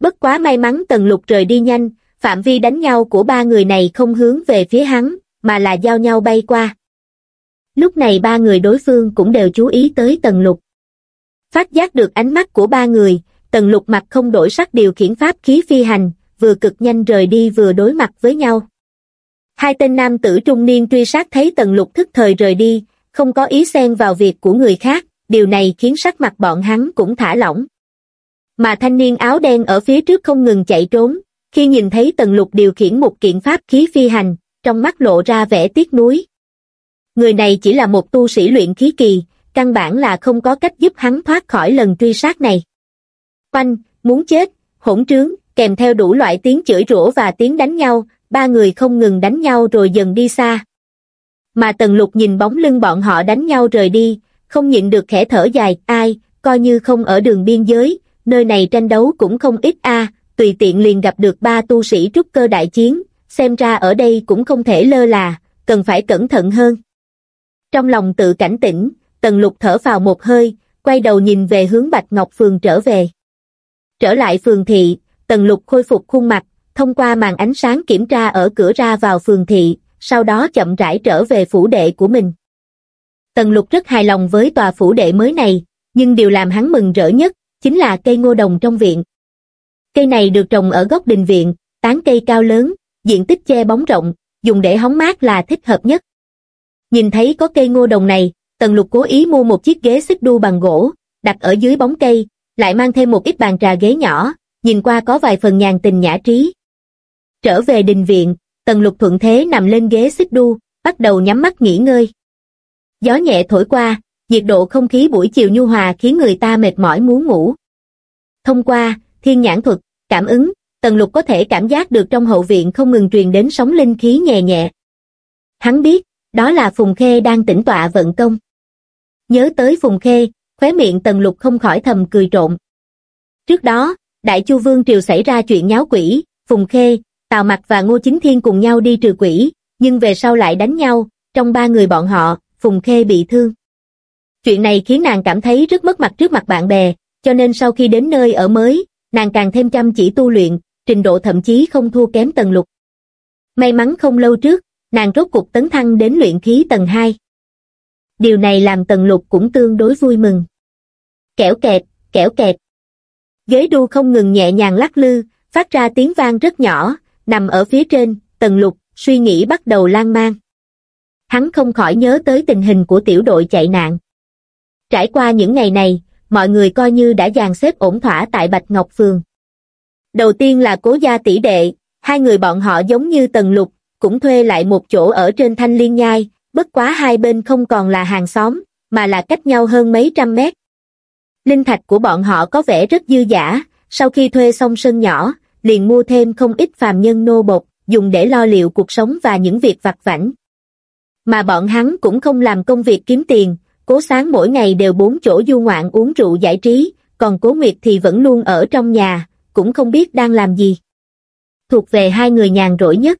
Bất quá may mắn tần lục rời đi nhanh, phạm vi đánh nhau của ba người này không hướng về phía hắn, mà là giao nhau bay qua. Lúc này ba người đối phương cũng đều chú ý tới tần lục. Phát giác được ánh mắt của ba người, tần lục mặt không đổi sắc điều khiển pháp khí phi hành, vừa cực nhanh rời đi vừa đối mặt với nhau. Hai tên nam tử trung niên truy sát thấy tần lục thức thời rời đi, không có ý xen vào việc của người khác, điều này khiến sắc mặt bọn hắn cũng thả lỏng. Mà thanh niên áo đen ở phía trước không ngừng chạy trốn, khi nhìn thấy tần lục điều khiển một kiện pháp khí phi hành, trong mắt lộ ra vẻ tiếc nuối. Người này chỉ là một tu sĩ luyện khí kỳ, căn bản là không có cách giúp hắn thoát khỏi lần truy sát này. Quanh, muốn chết, hỗn trướng, kèm theo đủ loại tiếng chửi rủa và tiếng đánh nhau, ba người không ngừng đánh nhau rồi dần đi xa. Mà Tần Lục nhìn bóng lưng bọn họ đánh nhau rời đi, không nhịn được khẽ thở dài, ai, coi như không ở đường biên giới, nơi này tranh đấu cũng không ít a, tùy tiện liền gặp được ba tu sĩ trúc cơ đại chiến, xem ra ở đây cũng không thể lơ là, cần phải cẩn thận hơn. Trong lòng tự cảnh tỉnh, Tần Lục thở vào một hơi, quay đầu nhìn về hướng Bạch Ngọc Phường trở về. Trở lại phường thị, Tần Lục khôi phục khuôn mặt, thông qua màn ánh sáng kiểm tra ở cửa ra vào phường thị, sau đó chậm rãi trở về phủ đệ của mình. Tần Lục rất hài lòng với tòa phủ đệ mới này, nhưng điều làm hắn mừng rỡ nhất, chính là cây ngô đồng trong viện. Cây này được trồng ở góc đình viện, tán cây cao lớn, diện tích che bóng rộng, dùng để hóng mát là thích hợp nhất. Nhìn thấy có cây ngô đồng này, Tần Lục cố ý mua một chiếc ghế xích đu bằng gỗ, đặt ở dưới bóng cây, lại mang thêm một ít bàn trà ghế nhỏ, nhìn qua có vài phần nhàn tình nhã trí. Trở về đình viện, Tần Lục thuận thế nằm lên ghế xích đu, bắt đầu nhắm mắt nghỉ ngơi. Gió nhẹ thổi qua, nhiệt độ không khí buổi chiều nhu hòa khiến người ta mệt mỏi muốn ngủ. Thông qua, thiên nhãn thuật, cảm ứng, Tần Lục có thể cảm giác được trong hậu viện không ngừng truyền đến sóng linh khí nhẹ nhẹ. Hắn biết, đó là Phùng Khê đang tĩnh tọa vận công. Nhớ tới Phùng Khê, khóe miệng Tần Lục không khỏi thầm cười trộn. Trước đó, Đại Chu Vương Triều xảy ra chuyện nháo quỷ, Phùng Khê, Tào Mặc và Ngô Chính Thiên cùng nhau đi trừ quỷ, nhưng về sau lại đánh nhau, trong ba người bọn họ, Phùng Khê bị thương. Chuyện này khiến nàng cảm thấy rất mất mặt trước mặt bạn bè, cho nên sau khi đến nơi ở mới, nàng càng thêm chăm chỉ tu luyện, trình độ thậm chí không thua kém tầng lục. May mắn không lâu trước, nàng rốt cục tấn thăng đến luyện khí tầng 2. Điều này làm tầng lục cũng tương đối vui mừng. Kẻo kẹt, kẻo kẹt. Ghế đu không ngừng nhẹ nhàng lắc lư, phát ra tiếng vang rất nhỏ, nằm ở phía trên, tầng lục, suy nghĩ bắt đầu lan man. Hắn không khỏi nhớ tới tình hình của tiểu đội chạy nạn. Trải qua những ngày này, mọi người coi như đã dàn xếp ổn thỏa tại Bạch Ngọc Phường. Đầu tiên là cố gia tỷ đệ, hai người bọn họ giống như tầng lục, cũng thuê lại một chỗ ở trên thanh liên nhai, bất quá hai bên không còn là hàng xóm, mà là cách nhau hơn mấy trăm mét. Linh thạch của bọn họ có vẻ rất dư giả, sau khi thuê xong sân nhỏ, liền mua thêm không ít phàm nhân nô bột, dùng để lo liệu cuộc sống và những việc vặt vảnh. Mà bọn hắn cũng không làm công việc kiếm tiền, cố sáng mỗi ngày đều bốn chỗ du ngoạn uống rượu giải trí, còn cố Nguyệt thì vẫn luôn ở trong nhà, cũng không biết đang làm gì. Thuộc về hai người nhàn rỗi nhất.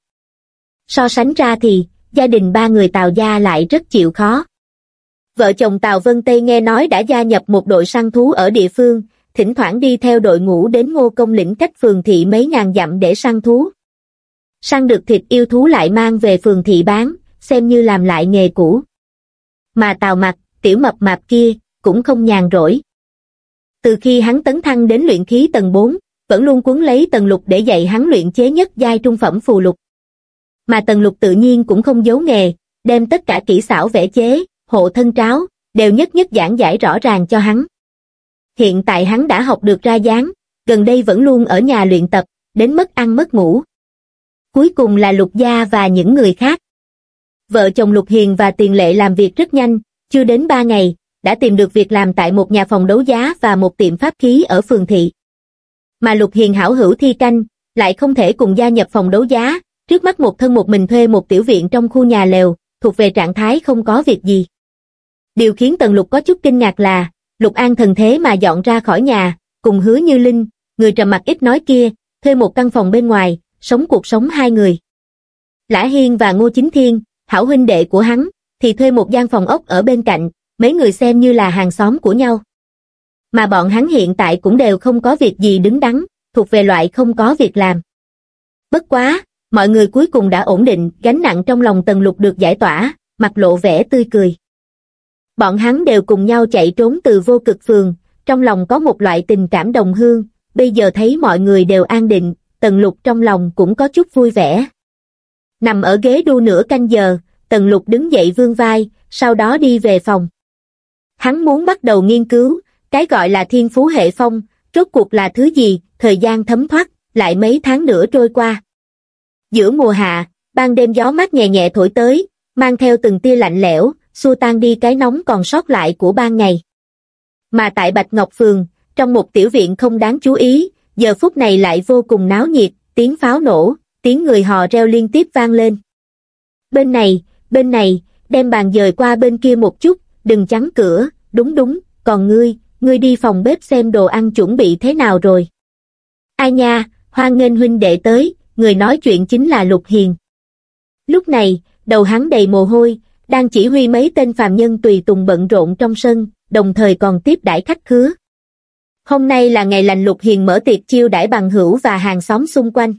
So sánh ra thì, gia đình ba người Tào Gia lại rất chịu khó. Vợ chồng Tào Vân Tây nghe nói đã gia nhập một đội săn thú ở địa phương, thỉnh thoảng đi theo đội ngũ đến ngô công lĩnh cách phường thị mấy ngàn dặm để săn thú. Săn được thịt yêu thú lại mang về phường thị bán, xem như làm lại nghề cũ. Mà Tào Mặc, tiểu mập mạp kia, cũng không nhàn rỗi. Từ khi hắn tấn thăng đến luyện khí tầng 4, vẫn luôn cuốn lấy tầng lục để dạy hắn luyện chế nhất giai trung phẩm phù lục. Mà tầng lục tự nhiên cũng không giấu nghề, đem tất cả kỹ xảo vẽ chế, hộ thân tráo, đều nhất nhất giảng giải rõ ràng cho hắn. Hiện tại hắn đã học được ra dáng, gần đây vẫn luôn ở nhà luyện tập, đến mất ăn mất ngủ. Cuối cùng là Lục Gia và những người khác. Vợ chồng Lục Hiền và Tiền Lệ làm việc rất nhanh, chưa đến ba ngày, đã tìm được việc làm tại một nhà phòng đấu giá và một tiệm pháp khí ở phường thị. Mà Lục Hiền hảo hữu thi canh, lại không thể cùng gia nhập phòng đấu giá, trước mắt một thân một mình thuê một tiểu viện trong khu nhà lều, thuộc về trạng thái không có việc gì. Điều khiến Tần Lục có chút kinh ngạc là, Lục An thần thế mà dọn ra khỏi nhà, cùng hứa như Linh, người trầm mặt ít nói kia, thuê một căn phòng bên ngoài, sống cuộc sống hai người. Lã Hiên và Ngô Chính Thiên, hảo huynh đệ của hắn, thì thuê một gian phòng ốc ở bên cạnh, mấy người xem như là hàng xóm của nhau. Mà bọn hắn hiện tại cũng đều không có việc gì đứng đắn, thuộc về loại không có việc làm. Bất quá, mọi người cuối cùng đã ổn định, gánh nặng trong lòng tần lục được giải tỏa, mặt lộ vẻ tươi cười. Bọn hắn đều cùng nhau chạy trốn từ vô cực phường, trong lòng có một loại tình cảm đồng hương, bây giờ thấy mọi người đều an định, tần lục trong lòng cũng có chút vui vẻ. Nằm ở ghế đu nửa canh giờ, tần lục đứng dậy vương vai, sau đó đi về phòng. Hắn muốn bắt đầu nghiên cứu, cái gọi là thiên phú hệ phong, rốt cuộc là thứ gì, thời gian thấm thoát, lại mấy tháng nữa trôi qua. Giữa mùa hạ, ban đêm gió mát nhẹ nhẹ thổi tới, mang theo từng tia lạnh lẽo, xua tan đi cái nóng còn sót lại của ban ngày. Mà tại Bạch Ngọc Phường, trong một tiểu viện không đáng chú ý, giờ phút này lại vô cùng náo nhiệt, tiếng pháo nổ, tiếng người hò reo liên tiếp vang lên. Bên này, bên này, đem bàn dời qua bên kia một chút, đừng chắn cửa, đúng đúng, còn ngươi, ngươi đi phòng bếp xem đồ ăn chuẩn bị thế nào rồi. Ai nha, hoan nghênh huynh đệ tới, người nói chuyện chính là Lục Hiền. Lúc này, đầu hắn đầy mồ hôi, đang chỉ huy mấy tên phàm nhân tùy tùng bận rộn trong sân, đồng thời còn tiếp đãi khách khứa. Hôm nay là ngày lành Lục Hiền mở tiệc chiêu đãi bằng hữu và hàng xóm xung quanh.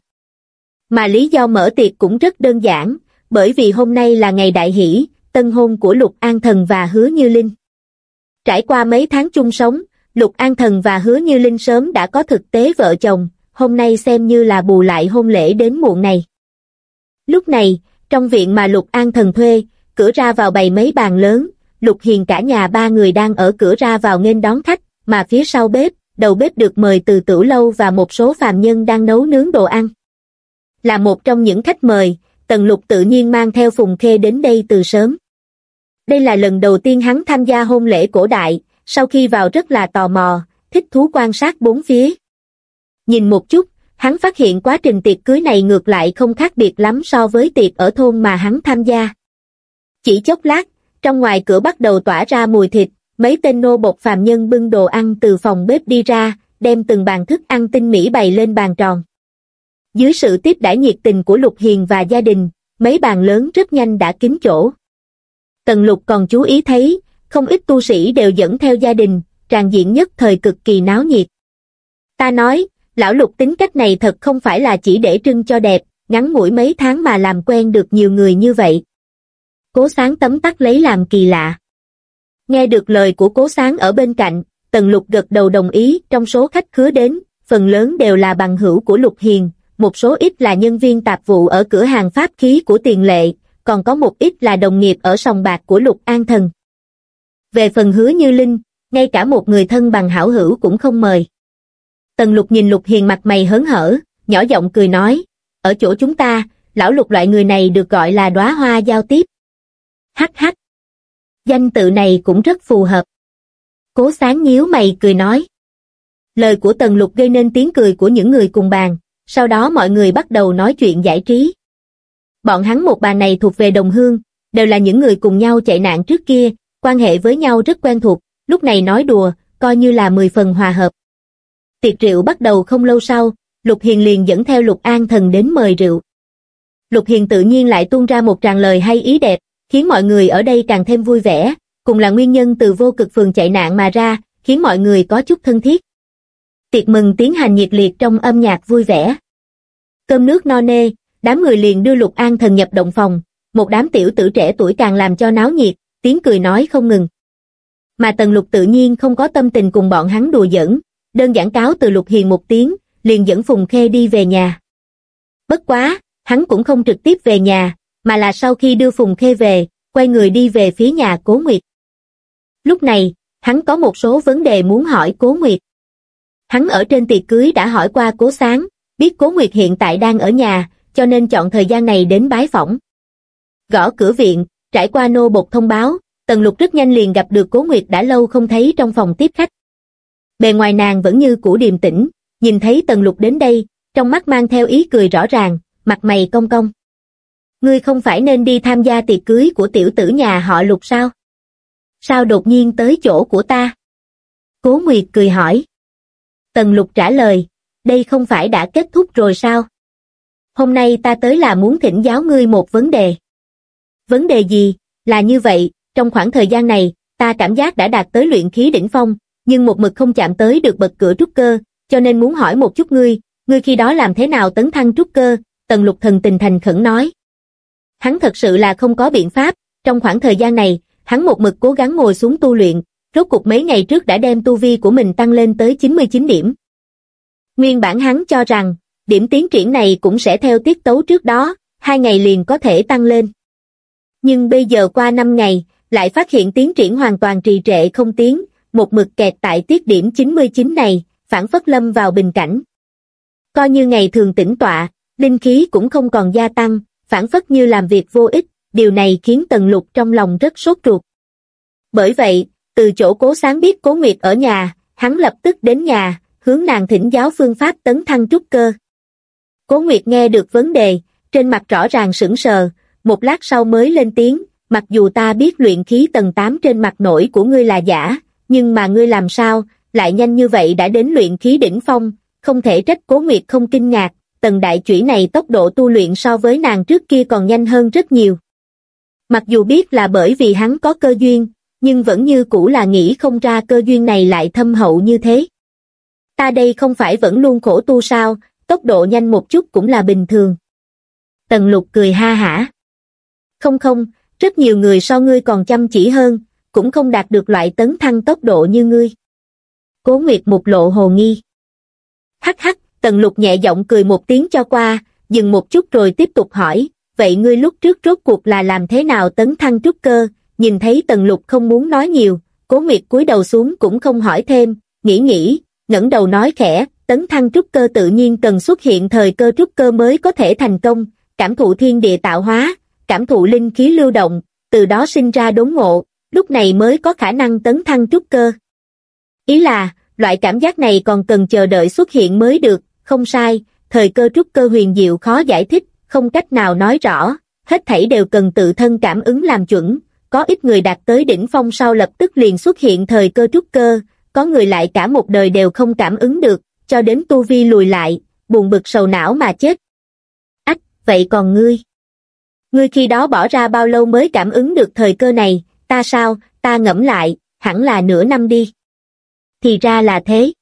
Mà lý do mở tiệc cũng rất đơn giản, bởi vì hôm nay là ngày đại hỷ, tân hôn của Lục An Thần và Hứa Như Linh. Trải qua mấy tháng chung sống, Lục An Thần và Hứa Như Linh sớm đã có thực tế vợ chồng, hôm nay xem như là bù lại hôn lễ đến muộn này. Lúc này, trong viện mà Lục An Thần thuê, cửa ra vào bày mấy bàn lớn, Lục Hiền cả nhà ba người đang ở cửa ra vào nghênh đón khách, mà phía sau bếp, đầu bếp được mời từ tử lâu và một số phàm nhân đang nấu nướng đồ ăn. Là một trong những khách mời, Tần Lục tự nhiên mang theo Phùng Khê đến đây từ sớm. Đây là lần đầu tiên hắn tham gia hôn lễ cổ đại, sau khi vào rất là tò mò, thích thú quan sát bốn phía. Nhìn một chút, hắn phát hiện quá trình tiệc cưới này ngược lại không khác biệt lắm so với tiệc ở thôn mà hắn tham gia. Chỉ chốc lát, trong ngoài cửa bắt đầu tỏa ra mùi thịt, mấy tên nô bột phàm nhân bưng đồ ăn từ phòng bếp đi ra, đem từng bàn thức ăn tinh mỹ bày lên bàn tròn. Dưới sự tiếp đãi nhiệt tình của Lục Hiền và gia đình, mấy bàn lớn rất nhanh đã kín chỗ. Tần Lục còn chú ý thấy, không ít tu sĩ đều dẫn theo gia đình, tràn diện nhất thời cực kỳ náo nhiệt. Ta nói, lão Lục tính cách này thật không phải là chỉ để trưng cho đẹp, ngắn ngủi mấy tháng mà làm quen được nhiều người như vậy. Cố sáng tấm tắc lấy làm kỳ lạ. Nghe được lời của cố sáng ở bên cạnh, Tần Lục gật đầu đồng ý trong số khách khứa đến, phần lớn đều là bằng hữu của Lục Hiền, một số ít là nhân viên tạp vụ ở cửa hàng pháp khí của tiền lệ, còn có một ít là đồng nghiệp ở sòng bạc của Lục An Thần. Về phần hứa như Linh, ngay cả một người thân bằng hảo hữu cũng không mời. Tần Lục nhìn Lục Hiền mặt mày hớn hở, nhỏ giọng cười nói, ở chỗ chúng ta, lão Lục loại người này được gọi là đóa hoa giao tiếp. Hắc hắc. Danh tự này cũng rất phù hợp. Cố sáng nhíu mày cười nói. Lời của Tần Lục gây nên tiếng cười của những người cùng bàn, sau đó mọi người bắt đầu nói chuyện giải trí. Bọn hắn một bàn này thuộc về đồng hương, đều là những người cùng nhau chạy nạn trước kia, quan hệ với nhau rất quen thuộc, lúc này nói đùa, coi như là mười phần hòa hợp. Tiệc rượu bắt đầu không lâu sau, Lục Hiền liền dẫn theo Lục An Thần đến mời rượu. Lục Hiền tự nhiên lại tuôn ra một tràng lời hay ý đẹp, khiến mọi người ở đây càng thêm vui vẻ, cùng là nguyên nhân từ vô cực phường chạy nạn mà ra, khiến mọi người có chút thân thiết. Tiệc mừng tiến hành nhiệt liệt trong âm nhạc vui vẻ. Cơm nước no nê, đám người liền đưa Lục An Thần nhập động phòng, một đám tiểu tử trẻ tuổi càng làm cho náo nhiệt, tiếng cười nói không ngừng. Mà Tần Lục tự nhiên không có tâm tình cùng bọn hắn đùa giỡn, đơn giản cáo từ Lục Hiền một tiếng, liền dẫn Phùng Khê đi về nhà. Bất quá, hắn cũng không trực tiếp về nhà, mà là sau khi đưa Phùng Khê về, quay người đi về phía nhà Cố Nguyệt. Lúc này, hắn có một số vấn đề muốn hỏi Cố Nguyệt. Hắn ở trên tiệc cưới đã hỏi qua Cố Sáng, biết Cố Nguyệt hiện tại đang ở nhà, cho nên chọn thời gian này đến bái phỏng. Gõ cửa viện, trải qua nô bột thông báo, Tần Lục rất nhanh liền gặp được Cố Nguyệt đã lâu không thấy trong phòng tiếp khách. Bề ngoài nàng vẫn như cũ điềm tĩnh, nhìn thấy Tần Lục đến đây, trong mắt mang theo ý cười rõ ràng, mặt mày cong cong. Ngươi không phải nên đi tham gia tiệc cưới của tiểu tử nhà họ Lục sao? Sao đột nhiên tới chỗ của ta? Cố Nguyệt cười hỏi. Tần Lục trả lời, đây không phải đã kết thúc rồi sao? Hôm nay ta tới là muốn thỉnh giáo ngươi một vấn đề. Vấn đề gì? Là như vậy, trong khoảng thời gian này, ta cảm giác đã đạt tới luyện khí đỉnh phong, nhưng một mực không chạm tới được bậc cửa trúc cơ, cho nên muốn hỏi một chút ngươi, ngươi khi đó làm thế nào tấn thăng trúc cơ, tần lục thần tình thành khẩn nói. Hắn thật sự là không có biện pháp, trong khoảng thời gian này, hắn một mực cố gắng ngồi xuống tu luyện, rốt cuộc mấy ngày trước đã đem tu vi của mình tăng lên tới 99 điểm. Nguyên bản hắn cho rằng, điểm tiến triển này cũng sẽ theo tiết tấu trước đó, hai ngày liền có thể tăng lên. Nhưng bây giờ qua 5 ngày, lại phát hiện tiến triển hoàn toàn trì trệ không tiến, một mực kẹt tại tiết điểm 99 này, phản phất lâm vào bình cảnh. Coi như ngày thường tĩnh tọa, linh khí cũng không còn gia tăng, phản phất như làm việc vô ích, điều này khiến Tần Lục trong lòng rất sốt ruột. Bởi vậy, từ chỗ cố sáng biết cố nguyệt ở nhà, hắn lập tức đến nhà, hướng nàng thỉnh giáo phương pháp tấn thăng trúc cơ. Cố Nguyệt nghe được vấn đề, trên mặt rõ ràng sững sờ, một lát sau mới lên tiếng, mặc dù ta biết luyện khí tầng 8 trên mặt nổi của ngươi là giả, nhưng mà ngươi làm sao, lại nhanh như vậy đã đến luyện khí đỉnh phong, không thể trách Cố Nguyệt không kinh ngạc, tầng đại chủy này tốc độ tu luyện so với nàng trước kia còn nhanh hơn rất nhiều. Mặc dù biết là bởi vì hắn có cơ duyên, nhưng vẫn như cũ là nghĩ không ra cơ duyên này lại thâm hậu như thế. Ta đây không phải vẫn luôn khổ tu sao, tốc độ nhanh một chút cũng là bình thường. Tần lục cười ha hả. Không không, rất nhiều người so ngươi còn chăm chỉ hơn, cũng không đạt được loại tấn thăng tốc độ như ngươi. Cố Nguyệt một lộ hồ nghi. Hắc hắc, Tần Lục nhẹ giọng cười một tiếng cho qua, dừng một chút rồi tiếp tục hỏi, vậy ngươi lúc trước rốt cuộc là làm thế nào tấn thăng trúc cơ, nhìn thấy Tần Lục không muốn nói nhiều, Cố Nguyệt cúi đầu xuống cũng không hỏi thêm, nghĩ nghĩ, ngẩng đầu nói khẽ, tấn thăng trúc cơ tự nhiên cần xuất hiện thời cơ trúc cơ mới có thể thành công, cảm thụ thiên địa tạo hóa, cảm thụ linh khí lưu động, từ đó sinh ra đốn ngộ, lúc này mới có khả năng tấn thăng trúc cơ. Ý là, loại cảm giác này còn cần chờ đợi xuất hiện mới được, không sai, thời cơ trúc cơ huyền diệu khó giải thích, không cách nào nói rõ, hết thảy đều cần tự thân cảm ứng làm chuẩn, có ít người đạt tới đỉnh phong sau lập tức liền xuất hiện thời cơ trúc cơ, có người lại cả một đời đều không cảm ứng được, cho đến tu vi lùi lại, buồn bực sầu não mà chết. Ách, vậy còn ngươi? Ngươi khi đó bỏ ra bao lâu mới cảm ứng được thời cơ này, ta sao, ta ngẫm lại, hẳn là nửa năm đi. Thì ra là thế.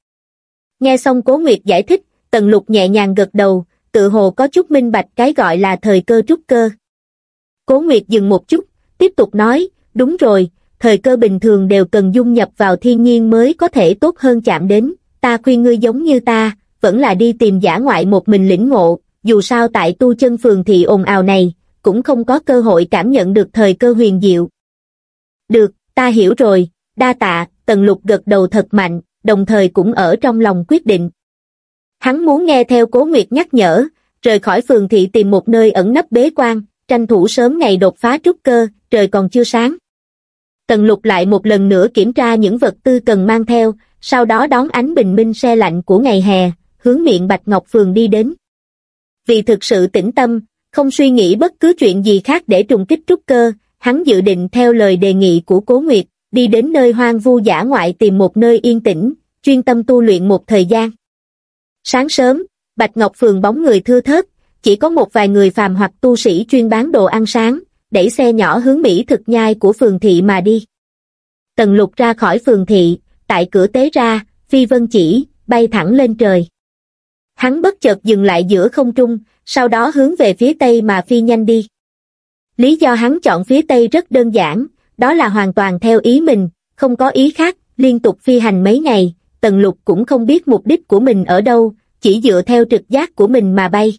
Nghe xong Cố Nguyệt giải thích, Tần Lục nhẹ nhàng gật đầu, tự hồ có chút minh bạch cái gọi là thời cơ trúc cơ. Cố Nguyệt dừng một chút, tiếp tục nói, đúng rồi, thời cơ bình thường đều cần dung nhập vào thiên nhiên mới có thể tốt hơn chạm đến, ta khuyên ngươi giống như ta, vẫn là đi tìm giả ngoại một mình lĩnh ngộ, dù sao tại tu chân phường thị ồn ào này, cũng không có cơ hội cảm nhận được thời cơ huyền diệu. Được, ta hiểu rồi, đa tạ, tần lục gật đầu thật mạnh, đồng thời cũng ở trong lòng quyết định. Hắn muốn nghe theo cố nguyệt nhắc nhở, rời khỏi phường thị tìm một nơi ẩn nấp bế quan, tranh thủ sớm ngày đột phá trúc cơ, trời còn chưa sáng. Tần lục lại một lần nữa kiểm tra những vật tư cần mang theo, sau đó đón ánh bình minh xe lạnh của ngày hè, hướng miệng Bạch Ngọc Phường đi đến. Vì thực sự tĩnh tâm, không suy nghĩ bất cứ chuyện gì khác để trùng kích trúc cơ, hắn dự định theo lời đề nghị của Cố Nguyệt, đi đến nơi hoang vu giả ngoại tìm một nơi yên tĩnh, chuyên tâm tu luyện một thời gian. Sáng sớm, Bạch Ngọc Phường bóng người thưa thớt, chỉ có một vài người phàm hoặc tu sĩ chuyên bán đồ ăn sáng, đẩy xe nhỏ hướng Mỹ thực nhai của phường thị mà đi. Tần lục ra khỏi phường thị, tại cửa tế ra, phi vân chỉ, bay thẳng lên trời. Hắn bất chợt dừng lại giữa không trung, sau đó hướng về phía tây mà phi nhanh đi. Lý do hắn chọn phía tây rất đơn giản, đó là hoàn toàn theo ý mình, không có ý khác, liên tục phi hành mấy ngày, Tần Lục cũng không biết mục đích của mình ở đâu, chỉ dựa theo trực giác của mình mà bay.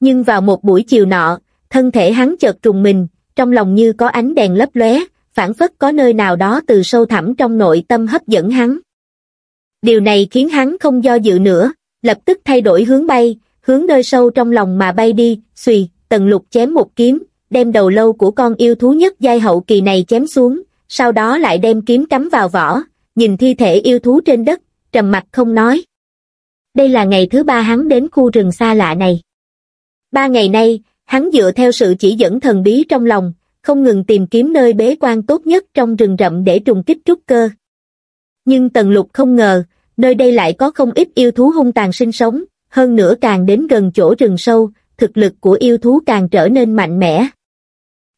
Nhưng vào một buổi chiều nọ, thân thể hắn chợt trùng mình, trong lòng như có ánh đèn lấp lóe, phản phất có nơi nào đó từ sâu thẳm trong nội tâm hấp dẫn hắn. Điều này khiến hắn không do dự nữa, lập tức thay đổi hướng bay, hướng nơi sâu trong lòng mà bay đi, xùy, tần lục chém một kiếm, đem đầu lâu của con yêu thú nhất giai hậu kỳ này chém xuống, sau đó lại đem kiếm cắm vào vỏ, nhìn thi thể yêu thú trên đất, trầm mặt không nói. Đây là ngày thứ ba hắn đến khu rừng xa lạ này. Ba ngày nay, hắn dựa theo sự chỉ dẫn thần bí trong lòng, không ngừng tìm kiếm nơi bế quan tốt nhất trong rừng rậm để trùng kích trúc cơ. Nhưng Tần Lục không ngờ, nơi đây lại có không ít yêu thú hung tàn sinh sống, hơn nữa càng đến gần chỗ rừng sâu, thực lực của yêu thú càng trở nên mạnh mẽ.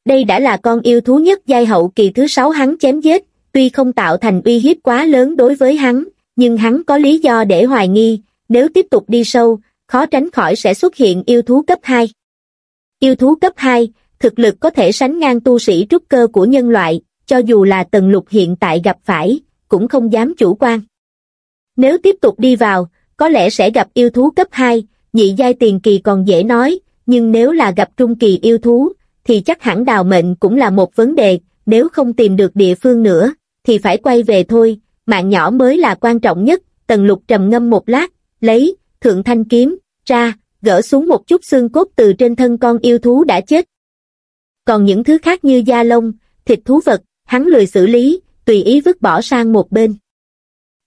Đây đã là con yêu thú nhất giai hậu kỳ thứ sáu hắn chém giết, tuy không tạo thành uy hiếp quá lớn đối với hắn, nhưng hắn có lý do để hoài nghi, nếu tiếp tục đi sâu, khó tránh khỏi sẽ xuất hiện yêu thú cấp 2. Yêu thú cấp 2, thực lực có thể sánh ngang tu sĩ trúc cơ của nhân loại, cho dù là tần lục hiện tại gặp phải, cũng không dám chủ quan. Nếu tiếp tục đi vào, có lẽ sẽ gặp yêu thú cấp 2, nhị giai tiền kỳ còn dễ nói, nhưng nếu là gặp trung kỳ yêu thú, thì chắc hẳn đào mệnh cũng là một vấn đề, nếu không tìm được địa phương nữa, thì phải quay về thôi, mạng nhỏ mới là quan trọng nhất, tần lục trầm ngâm một lát, lấy, thượng thanh kiếm, ra, gỡ xuống một chút xương cốt từ trên thân con yêu thú đã chết. Còn những thứ khác như da lông, thịt thú vật, hắn lười xử lý, tùy ý vứt bỏ sang một bên.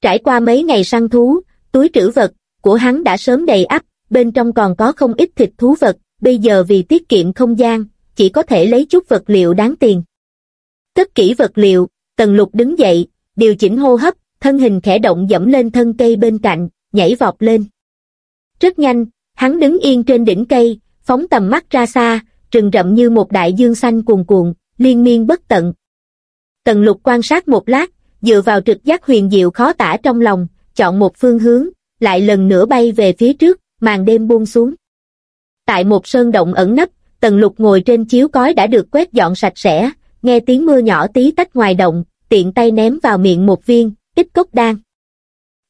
Trải qua mấy ngày săn thú, túi trữ vật của hắn đã sớm đầy ắp, bên trong còn có không ít thịt thú vật, bây giờ vì tiết kiệm không gian, chỉ có thể lấy chút vật liệu đáng tiền. Cất kỹ vật liệu, tần lục đứng dậy, điều chỉnh hô hấp, thân hình khẽ động dẫm lên thân cây bên cạnh, nhảy vọt lên. Rất nhanh, hắn đứng yên trên đỉnh cây, phóng tầm mắt ra xa, rừng rậm như một đại dương xanh cuồn cuộn, liên miên bất tận. Tần lục quan sát một lát, dựa vào trực giác huyền diệu khó tả trong lòng, chọn một phương hướng, lại lần nữa bay về phía trước, màn đêm buông xuống. Tại một sơn động ẩn nấp, tần lục ngồi trên chiếu cói đã được quét dọn sạch sẽ, nghe tiếng mưa nhỏ tí tách ngoài động, tiện tay ném vào miệng một viên, ít cốc đan.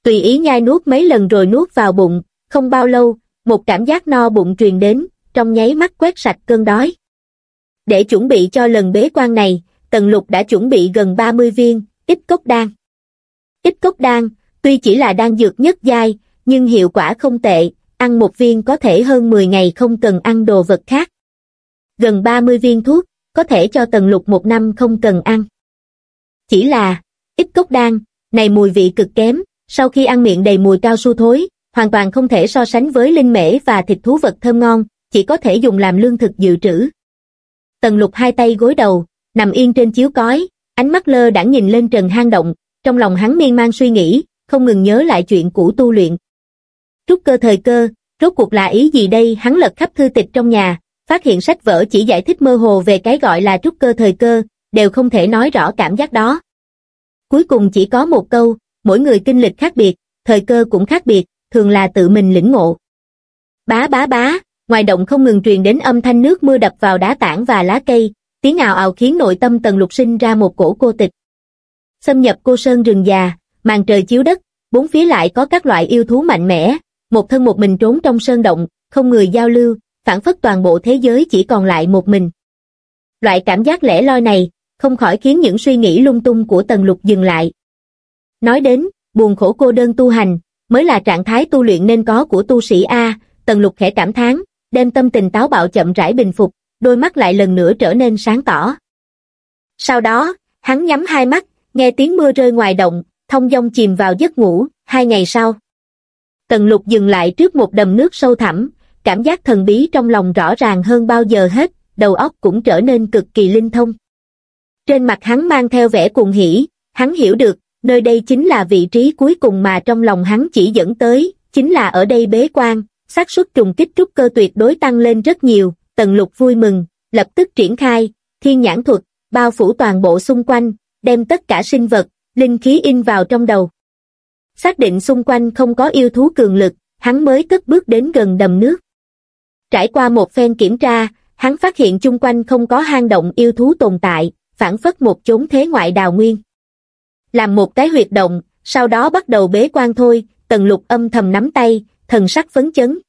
Tùy ý nhai nuốt mấy lần rồi nuốt vào bụng, không bao lâu, một cảm giác no bụng truyền đến, trong nháy mắt quét sạch cơn đói. Để chuẩn bị cho lần bế quan này, Tần Lục đã chuẩn bị gần 30 viên, ít cốc đan. Ít cốc đan, tuy chỉ là đan dược nhất giai, nhưng hiệu quả không tệ, ăn một viên có thể hơn 10 ngày không cần ăn đồ vật khác. Gần 30 viên thuốc, có thể cho Tần Lục một năm không cần ăn. Chỉ là, ít cốc đan, này mùi vị cực kém, sau khi ăn miệng đầy mùi cao su thối, hoàn toàn không thể so sánh với linh mễ và thịt thú vật thơm ngon, chỉ có thể dùng làm lương thực dự trữ. Tần lục hai tay gối đầu, nằm yên trên chiếu cói, ánh mắt lơ đãng nhìn lên trần hang động, trong lòng hắn miên man suy nghĩ, không ngừng nhớ lại chuyện cũ tu luyện. Trúc cơ thời cơ, rốt cuộc là ý gì đây hắn lật khắp thư tịch trong nhà, phát hiện sách vở chỉ giải thích mơ hồ về cái gọi là trúc cơ thời cơ, đều không thể nói rõ cảm giác đó. Cuối cùng chỉ có một câu, mỗi người kinh lịch khác biệt, thời cơ cũng khác biệt, thường là tự mình lĩnh ngộ. Bá bá bá, ngoài động không ngừng truyền đến âm thanh nước mưa đập vào đá tảng và lá cây, tiếng ào ào khiến nội tâm tần lục sinh ra một cổ cô tịch. Xâm nhập cô sơn rừng già, màn trời chiếu đất, bốn phía lại có các loại yêu thú mạnh mẽ, một thân một mình trốn trong sơn động, không người giao lưu, phản phất toàn bộ thế giới chỉ còn lại một mình. Loại cảm giác lẻ loi này, không khỏi khiến những suy nghĩ lung tung của tần lục dừng lại. Nói đến, buồn khổ cô đơn tu hành, mới là trạng thái tu luyện nên có của tu sĩ A, tần lục khẽ cảm thán, đem tâm tình táo bạo chậm rãi bình phục, đôi mắt lại lần nữa trở nên sáng tỏ. Sau đó, Hắn nhắm hai mắt, nghe tiếng mưa rơi ngoài động, thông dong chìm vào giấc ngủ, hai ngày sau. Tần lục dừng lại trước một đầm nước sâu thẳm, cảm giác thần bí trong lòng rõ ràng hơn bao giờ hết, đầu óc cũng trở nên cực kỳ linh thông. Trên mặt hắn mang theo vẻ cuồng hỉ, hắn hiểu được, nơi đây chính là vị trí cuối cùng mà trong lòng hắn chỉ dẫn tới, chính là ở đây bế quan, xác suất trùng kích trúc cơ tuyệt đối tăng lên rất nhiều, tần lục vui mừng, lập tức triển khai, thiên nhãn thuật, bao phủ toàn bộ xung quanh, đem tất cả sinh vật, linh khí in vào trong đầu. Xác định xung quanh không có yêu thú cường lực, hắn mới cất bước đến gần đầm nước. Trải qua một phen kiểm tra, hắn phát hiện chung quanh không có hang động yêu thú tồn tại, phản phất một chốn thế ngoại đào nguyên. Làm một cái huyệt động, sau đó bắt đầu bế quan thôi, tần lục âm thầm nắm tay, thần sắc phấn chấn.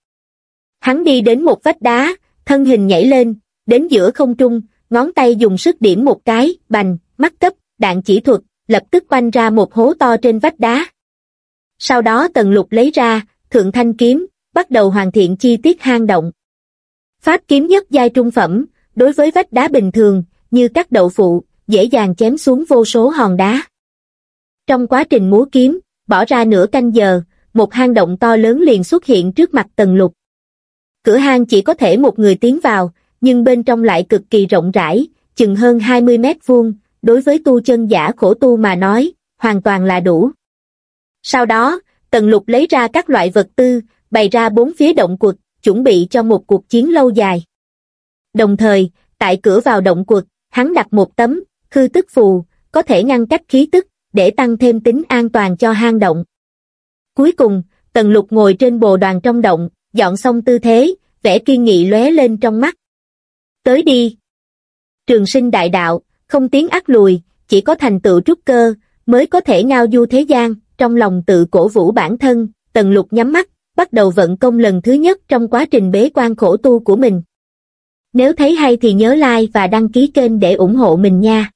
Hắn đi đến một vách đá, thân hình nhảy lên, đến giữa không trung, ngón tay dùng sức điểm một cái, bành, mắt cấp, đạn chỉ thuật, lập tức quanh ra một hố to trên vách đá. Sau đó tần lục lấy ra, thượng thanh kiếm, bắt đầu hoàn thiện chi tiết hang động. Pháp kiếm nhất giai trung phẩm, đối với vách đá bình thường, như các đậu phụ, dễ dàng chém xuống vô số hòn đá. Trong quá trình múa kiếm, bỏ ra nửa canh giờ, một hang động to lớn liền xuất hiện trước mặt tần lục. Cửa hang chỉ có thể một người tiến vào, nhưng bên trong lại cực kỳ rộng rãi, chừng hơn 20 mét vuông, đối với tu chân giả khổ tu mà nói, hoàn toàn là đủ. Sau đó, tần lục lấy ra các loại vật tư, bày ra bốn phía động quật, chuẩn bị cho một cuộc chiến lâu dài. Đồng thời, tại cửa vào động quật, hắn đặt một tấm, khư tức phù, có thể ngăn cách khí tức, để tăng thêm tính an toàn cho hang động. Cuối cùng, Tần Lục ngồi trên bồ đoàn trong động, dọn xong tư thế, vẻ kiên nghị lóe lên trong mắt. Tới đi! Trường sinh đại đạo, không tiến ác lùi, chỉ có thành tựu trúc cơ, mới có thể ngao du thế gian, trong lòng tự cổ vũ bản thân, Tần Lục nhắm mắt, bắt đầu vận công lần thứ nhất trong quá trình bế quan khổ tu của mình. Nếu thấy hay thì nhớ like và đăng ký kênh để ủng hộ mình nha.